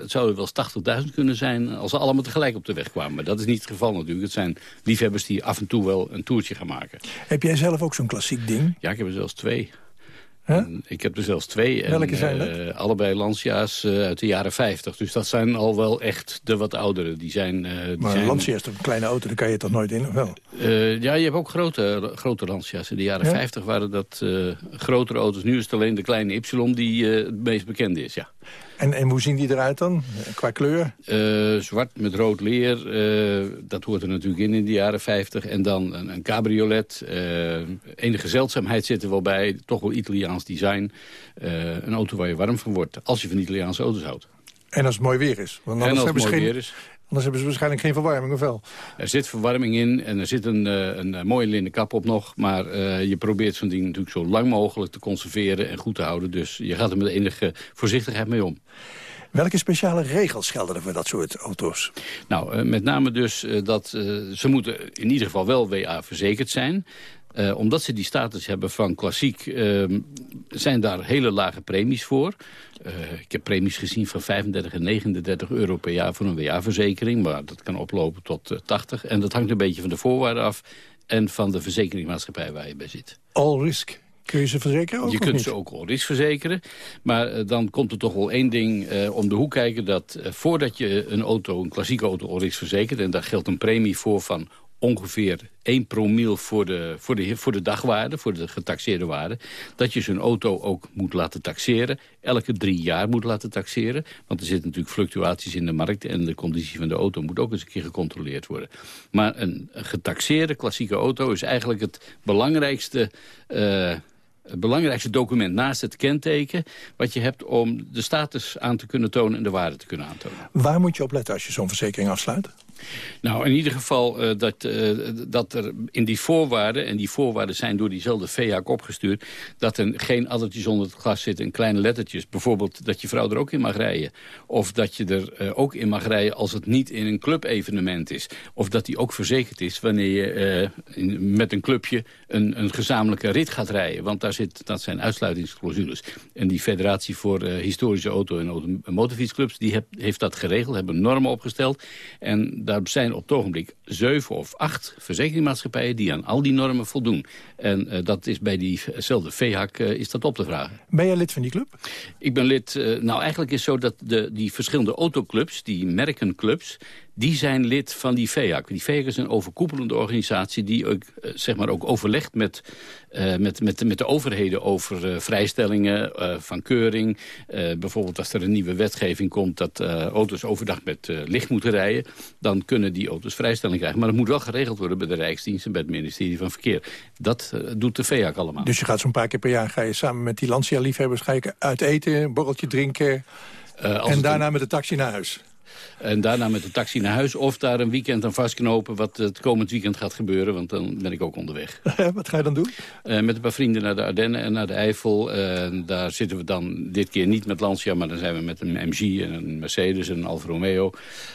het zouden wel 80.000 kunnen zijn als ze allemaal tegelijk op de weg kwamen. Maar dat is niet het geval natuurlijk. Het zijn liefhebbers die af en toe wel een toertje gaan maken. Heb jij zelf ook zo'n klassiek ding? Ja, ik heb er zelfs twee. Huh? Ik heb er zelfs twee. Welke en, zijn dat? Uh, allebei Lancia's uh, uit de jaren 50. Dus dat zijn al wel echt de wat oudere. Die zijn, uh, die maar zijn... Lancia is toch een kleine auto, daar kan je toch nooit in, of wel? Ja, je hebt ook grote, grote Lancia's. In de jaren 50 waren dat grotere auto's. Nu is het alleen de kleine Y die het meest bekende is, ja. En, en hoe zien die eruit dan, qua kleur? zwart met rood leer, dat hoort er natuurlijk in in de jaren 50. En dan een, een cabriolet. enige zeldzaamheid zit er wel bij, toch wel Italiaans design. een auto waar je warm van wordt, als je van Italiaanse auto's houdt. En als het mooi weer is. Want en als het mooi geen... weer is. Anders hebben ze waarschijnlijk geen verwarming, of wel? Er zit verwarming in en er zit een, eh, een, een eh, mooie linnen kap op nog. Maar uh, je probeert zo'n ding natuurlijk zo lang mogelijk te conserveren en goed te houden. Dus je gaat er met enige voorzichtigheid mee om. Welke speciale regels gelden er voor dat soort auto's? Nou, met name dus dat ze moeten in ieder geval wel WA verzekerd zijn. Uh, omdat ze die status hebben van klassiek, uh, zijn daar hele lage premies voor. Uh, ik heb premies gezien van 35 en 39 euro per jaar voor een WA-verzekering. Maar dat kan oplopen tot 80. En dat hangt een beetje van de voorwaarden af en van de verzekeringsmaatschappij waar je bij zit. All risk. Kun je ze verzekeren ook, Je kunt ze ook all risk verzekeren. Maar dan komt er toch wel één ding om de hoek kijken... dat voordat je een auto, een klassieke auto all risk verzekert... en daar geldt een premie voor van ongeveer 1 promiel voor de, voor, de, voor de dagwaarde, voor de getaxeerde waarde... dat je zo'n auto ook moet laten taxeren. Elke drie jaar moet laten taxeren. Want er zitten natuurlijk fluctuaties in de markt... en de conditie van de auto moet ook eens een keer gecontroleerd worden. Maar een, getaxeerde klassieke auto is eigenlijk het belangrijkste... Uh, het belangrijkste document naast het kenteken... wat je hebt om de status aan te kunnen tonen en de waarde te kunnen aantonen. Waar moet je op letten als je zo'n verzekering afsluit? Nou, in ieder geval uh, dat, uh, dat er in die voorwaarden... en die voorwaarden zijn door diezelfde VEAC opgestuurd... dat er geen addertjes onder het glas zitten en kleine lettertjes. Bijvoorbeeld dat je vrouw er ook in mag rijden. Of dat je er uh, ook in mag rijden als het niet in een clubevenement is. Of dat die ook verzekerd is wanneer je met een clubje... Een, een gezamenlijke rit gaat rijden. Want daar zit, dat zijn uitsluitingsclausules. En die Federatie voor Historische Auto- en Motorfietsclubs... die heeft dat geregeld, hebben normen opgesteld... En daar zijn op het ogenblik zeven of acht verzekeringsmaatschappijen... die aan al die normen voldoen. En uh, dat is bij diezelfde VHAC uh, is dat op te vragen. Ben jij lid van die club? Ik ben lid... Uh, nou, eigenlijk is het zo dat de, die verschillende autoclubs, die merkenclubs die zijn lid van die VEAC. Die VEAC is een overkoepelende organisatie die ook, zeg maar ook overlegt met, met, met, met de overheden over vrijstellingen van keuring. bijvoorbeeld als er een nieuwe wetgeving komt dat auto's overdag met licht moeten rijden. Dan kunnen die auto's krijgen. Maar dat moet wel geregeld worden bij de Rijksdienst en bij het ministerie van Verkeer. Dat doet de VEAC allemaal. Dus je gaat zo'n paar keer per jaar ga je samen met die Lancia-liefhebbers uit eten, een borreltje drinken... en daarna een... met de taxi naar huis? En daarna met de taxi naar huis. Of daar een weekend aan vastknopen wat het komend weekend gaat gebeuren. Want dan ben ik ook onderweg. wat ga je dan doen? Uh, met een paar vrienden naar de Ardennen en naar de Eifel. Uh, daar zitten we dan dit keer niet met Lancia. Maar dan zijn we met een MG en een Mercedes en een Alfa Romeo.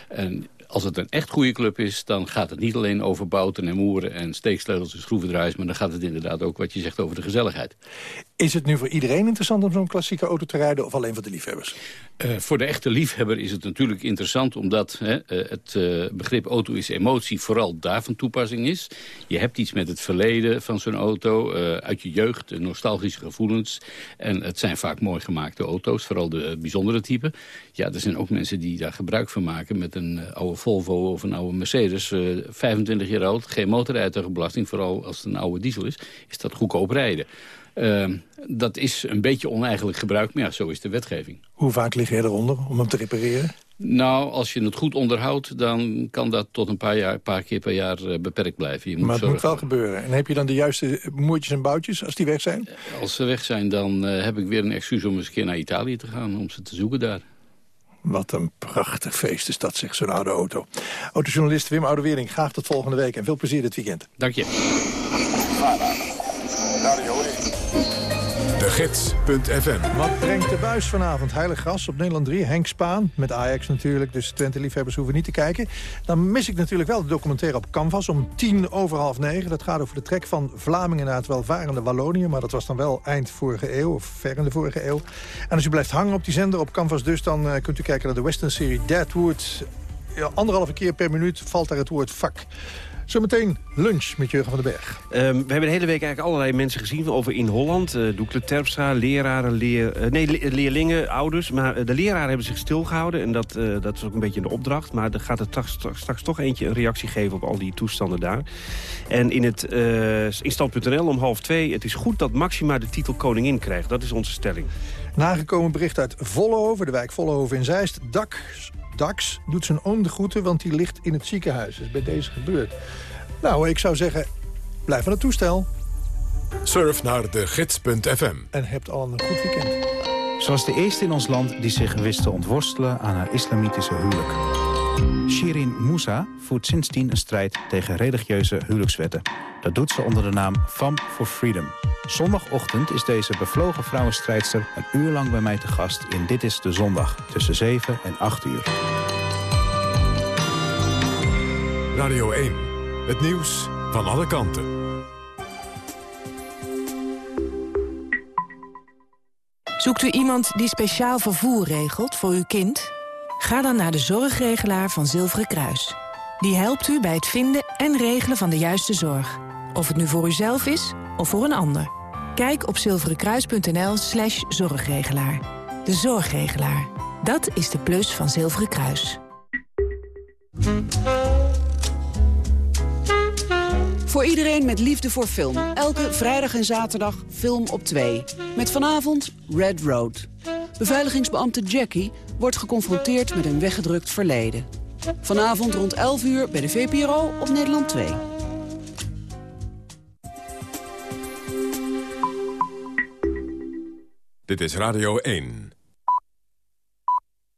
En als het een echt goede club is, dan gaat het niet alleen over bouten en moeren en steeksleutels en schroevendraaiers, maar dan gaat het inderdaad ook wat je zegt over de gezelligheid. Is het nu voor iedereen interessant om zo'n klassieke auto te rijden of alleen voor de liefhebbers? Uh, voor de echte liefhebber is het natuurlijk interessant omdat hè, uh, het uh, begrip auto is emotie vooral daar van toepassing is. Je hebt iets met het verleden van zo'n auto, uit je jeugd, nostalgische gevoelens. En het zijn vaak mooi gemaakte auto's, vooral de bijzondere typen. Ja, er zijn ook mensen die daar gebruik van maken met een oude Volvo of een oude Mercedes. 25 jaar oud, geen motorrijtuigenbelasting, vooral als het een oude diesel is, is dat goedkoop rijden. Uh, dat is een beetje oneigenlijk gebruik, maar ja, zo is de wetgeving. Hoe vaak lig je eronder om hem te repareren? Nou, als je het goed onderhoudt, dan kan dat tot een paar, jaar, paar keer per jaar uh, beperkt blijven. Je moet maar het zorgen... moet wel gebeuren. En heb je dan de juiste moertjes en boutjes als die weg zijn? Als ze weg zijn, dan uh, heb ik weer een excuus om eens een keer naar Italië te gaan... om ze te zoeken daar. Wat een prachtig feest is dat, zegt zo'n oude auto. Autojournalist Wim Oudewering, graag tot volgende week. En veel plezier dit weekend. Dank je. Gids.fm. Wat brengt de buis vanavond? Heilig Gras op Nederland 3. Henk Spaan, met Ajax natuurlijk. Dus Twente-liefhebbers hoeven niet te kijken. Dan mis ik natuurlijk wel de documentaire op Canvas om tien over half negen. Dat gaat over de trek van Vlamingen naar het welvarende Wallonië. Maar dat was dan wel eind vorige eeuw, of ver in de vorige eeuw. En als u blijft hangen op die zender op Canvas dus... dan uh, kunt u kijken naar de western-serie Deadwood. Ja, anderhalve keer per minuut valt daar het woord vak Zometeen lunch met Jurgen van den Berg. Ehm, we hebben de hele week eigenlijk allerlei mensen gezien over in Holland. Uh, Doekle Terpstra, leraren, leer, uh, nee, leerlingen, ouders. Maar uh, de leraren hebben zich stilgehouden. En dat, dat is ook een beetje de opdracht. Maar er gaat er straks, straks toch eentje een reactie geven op al die toestanden daar. En in, het, in stand.nl om half twee... het is goed dat Maxima de titel koningin krijgt. Dat is onze stelling. Nagekomen bericht uit Vollenhoven, de wijk Vollenhoven in Zeist. Dak Dax doet zijn oom de groeten, want die ligt in het ziekenhuis. Dat is bij deze gebeurd. Nou, ik zou zeggen, blijf aan het toestel. Surf naar de gids.fm. En hebt al een goed weekend. Zoals de eerste in ons land die zich wist te ontworstelen aan haar islamitische huwelijk. Shirin Moussa voert sindsdien een strijd tegen religieuze huwelijkswetten. Dat doet ze onder de naam Fam for Freedom. Zondagochtend is deze bevlogen vrouwenstrijdster een uur lang bij mij te gast in Dit is de Zondag, tussen 7 en 8 uur. Radio 1, het nieuws van alle kanten. Zoekt u iemand die speciaal vervoer regelt voor uw kind? Ga dan naar de zorgregelaar van Zilveren Kruis. Die helpt u bij het vinden en regelen van de juiste zorg. Of het nu voor uzelf is of voor een ander. Kijk op zilverenkruis.nl slash zorgregelaar. De zorgregelaar. Dat is de plus van Zilveren Kruis. Voor iedereen met liefde voor film. Elke vrijdag en zaterdag film op 2. Met vanavond Red Road. Beveiligingsbeambte Jackie wordt geconfronteerd met een weggedrukt verleden. Vanavond rond 11 uur bij de VPRO op Nederland 2. Dit is Radio 1.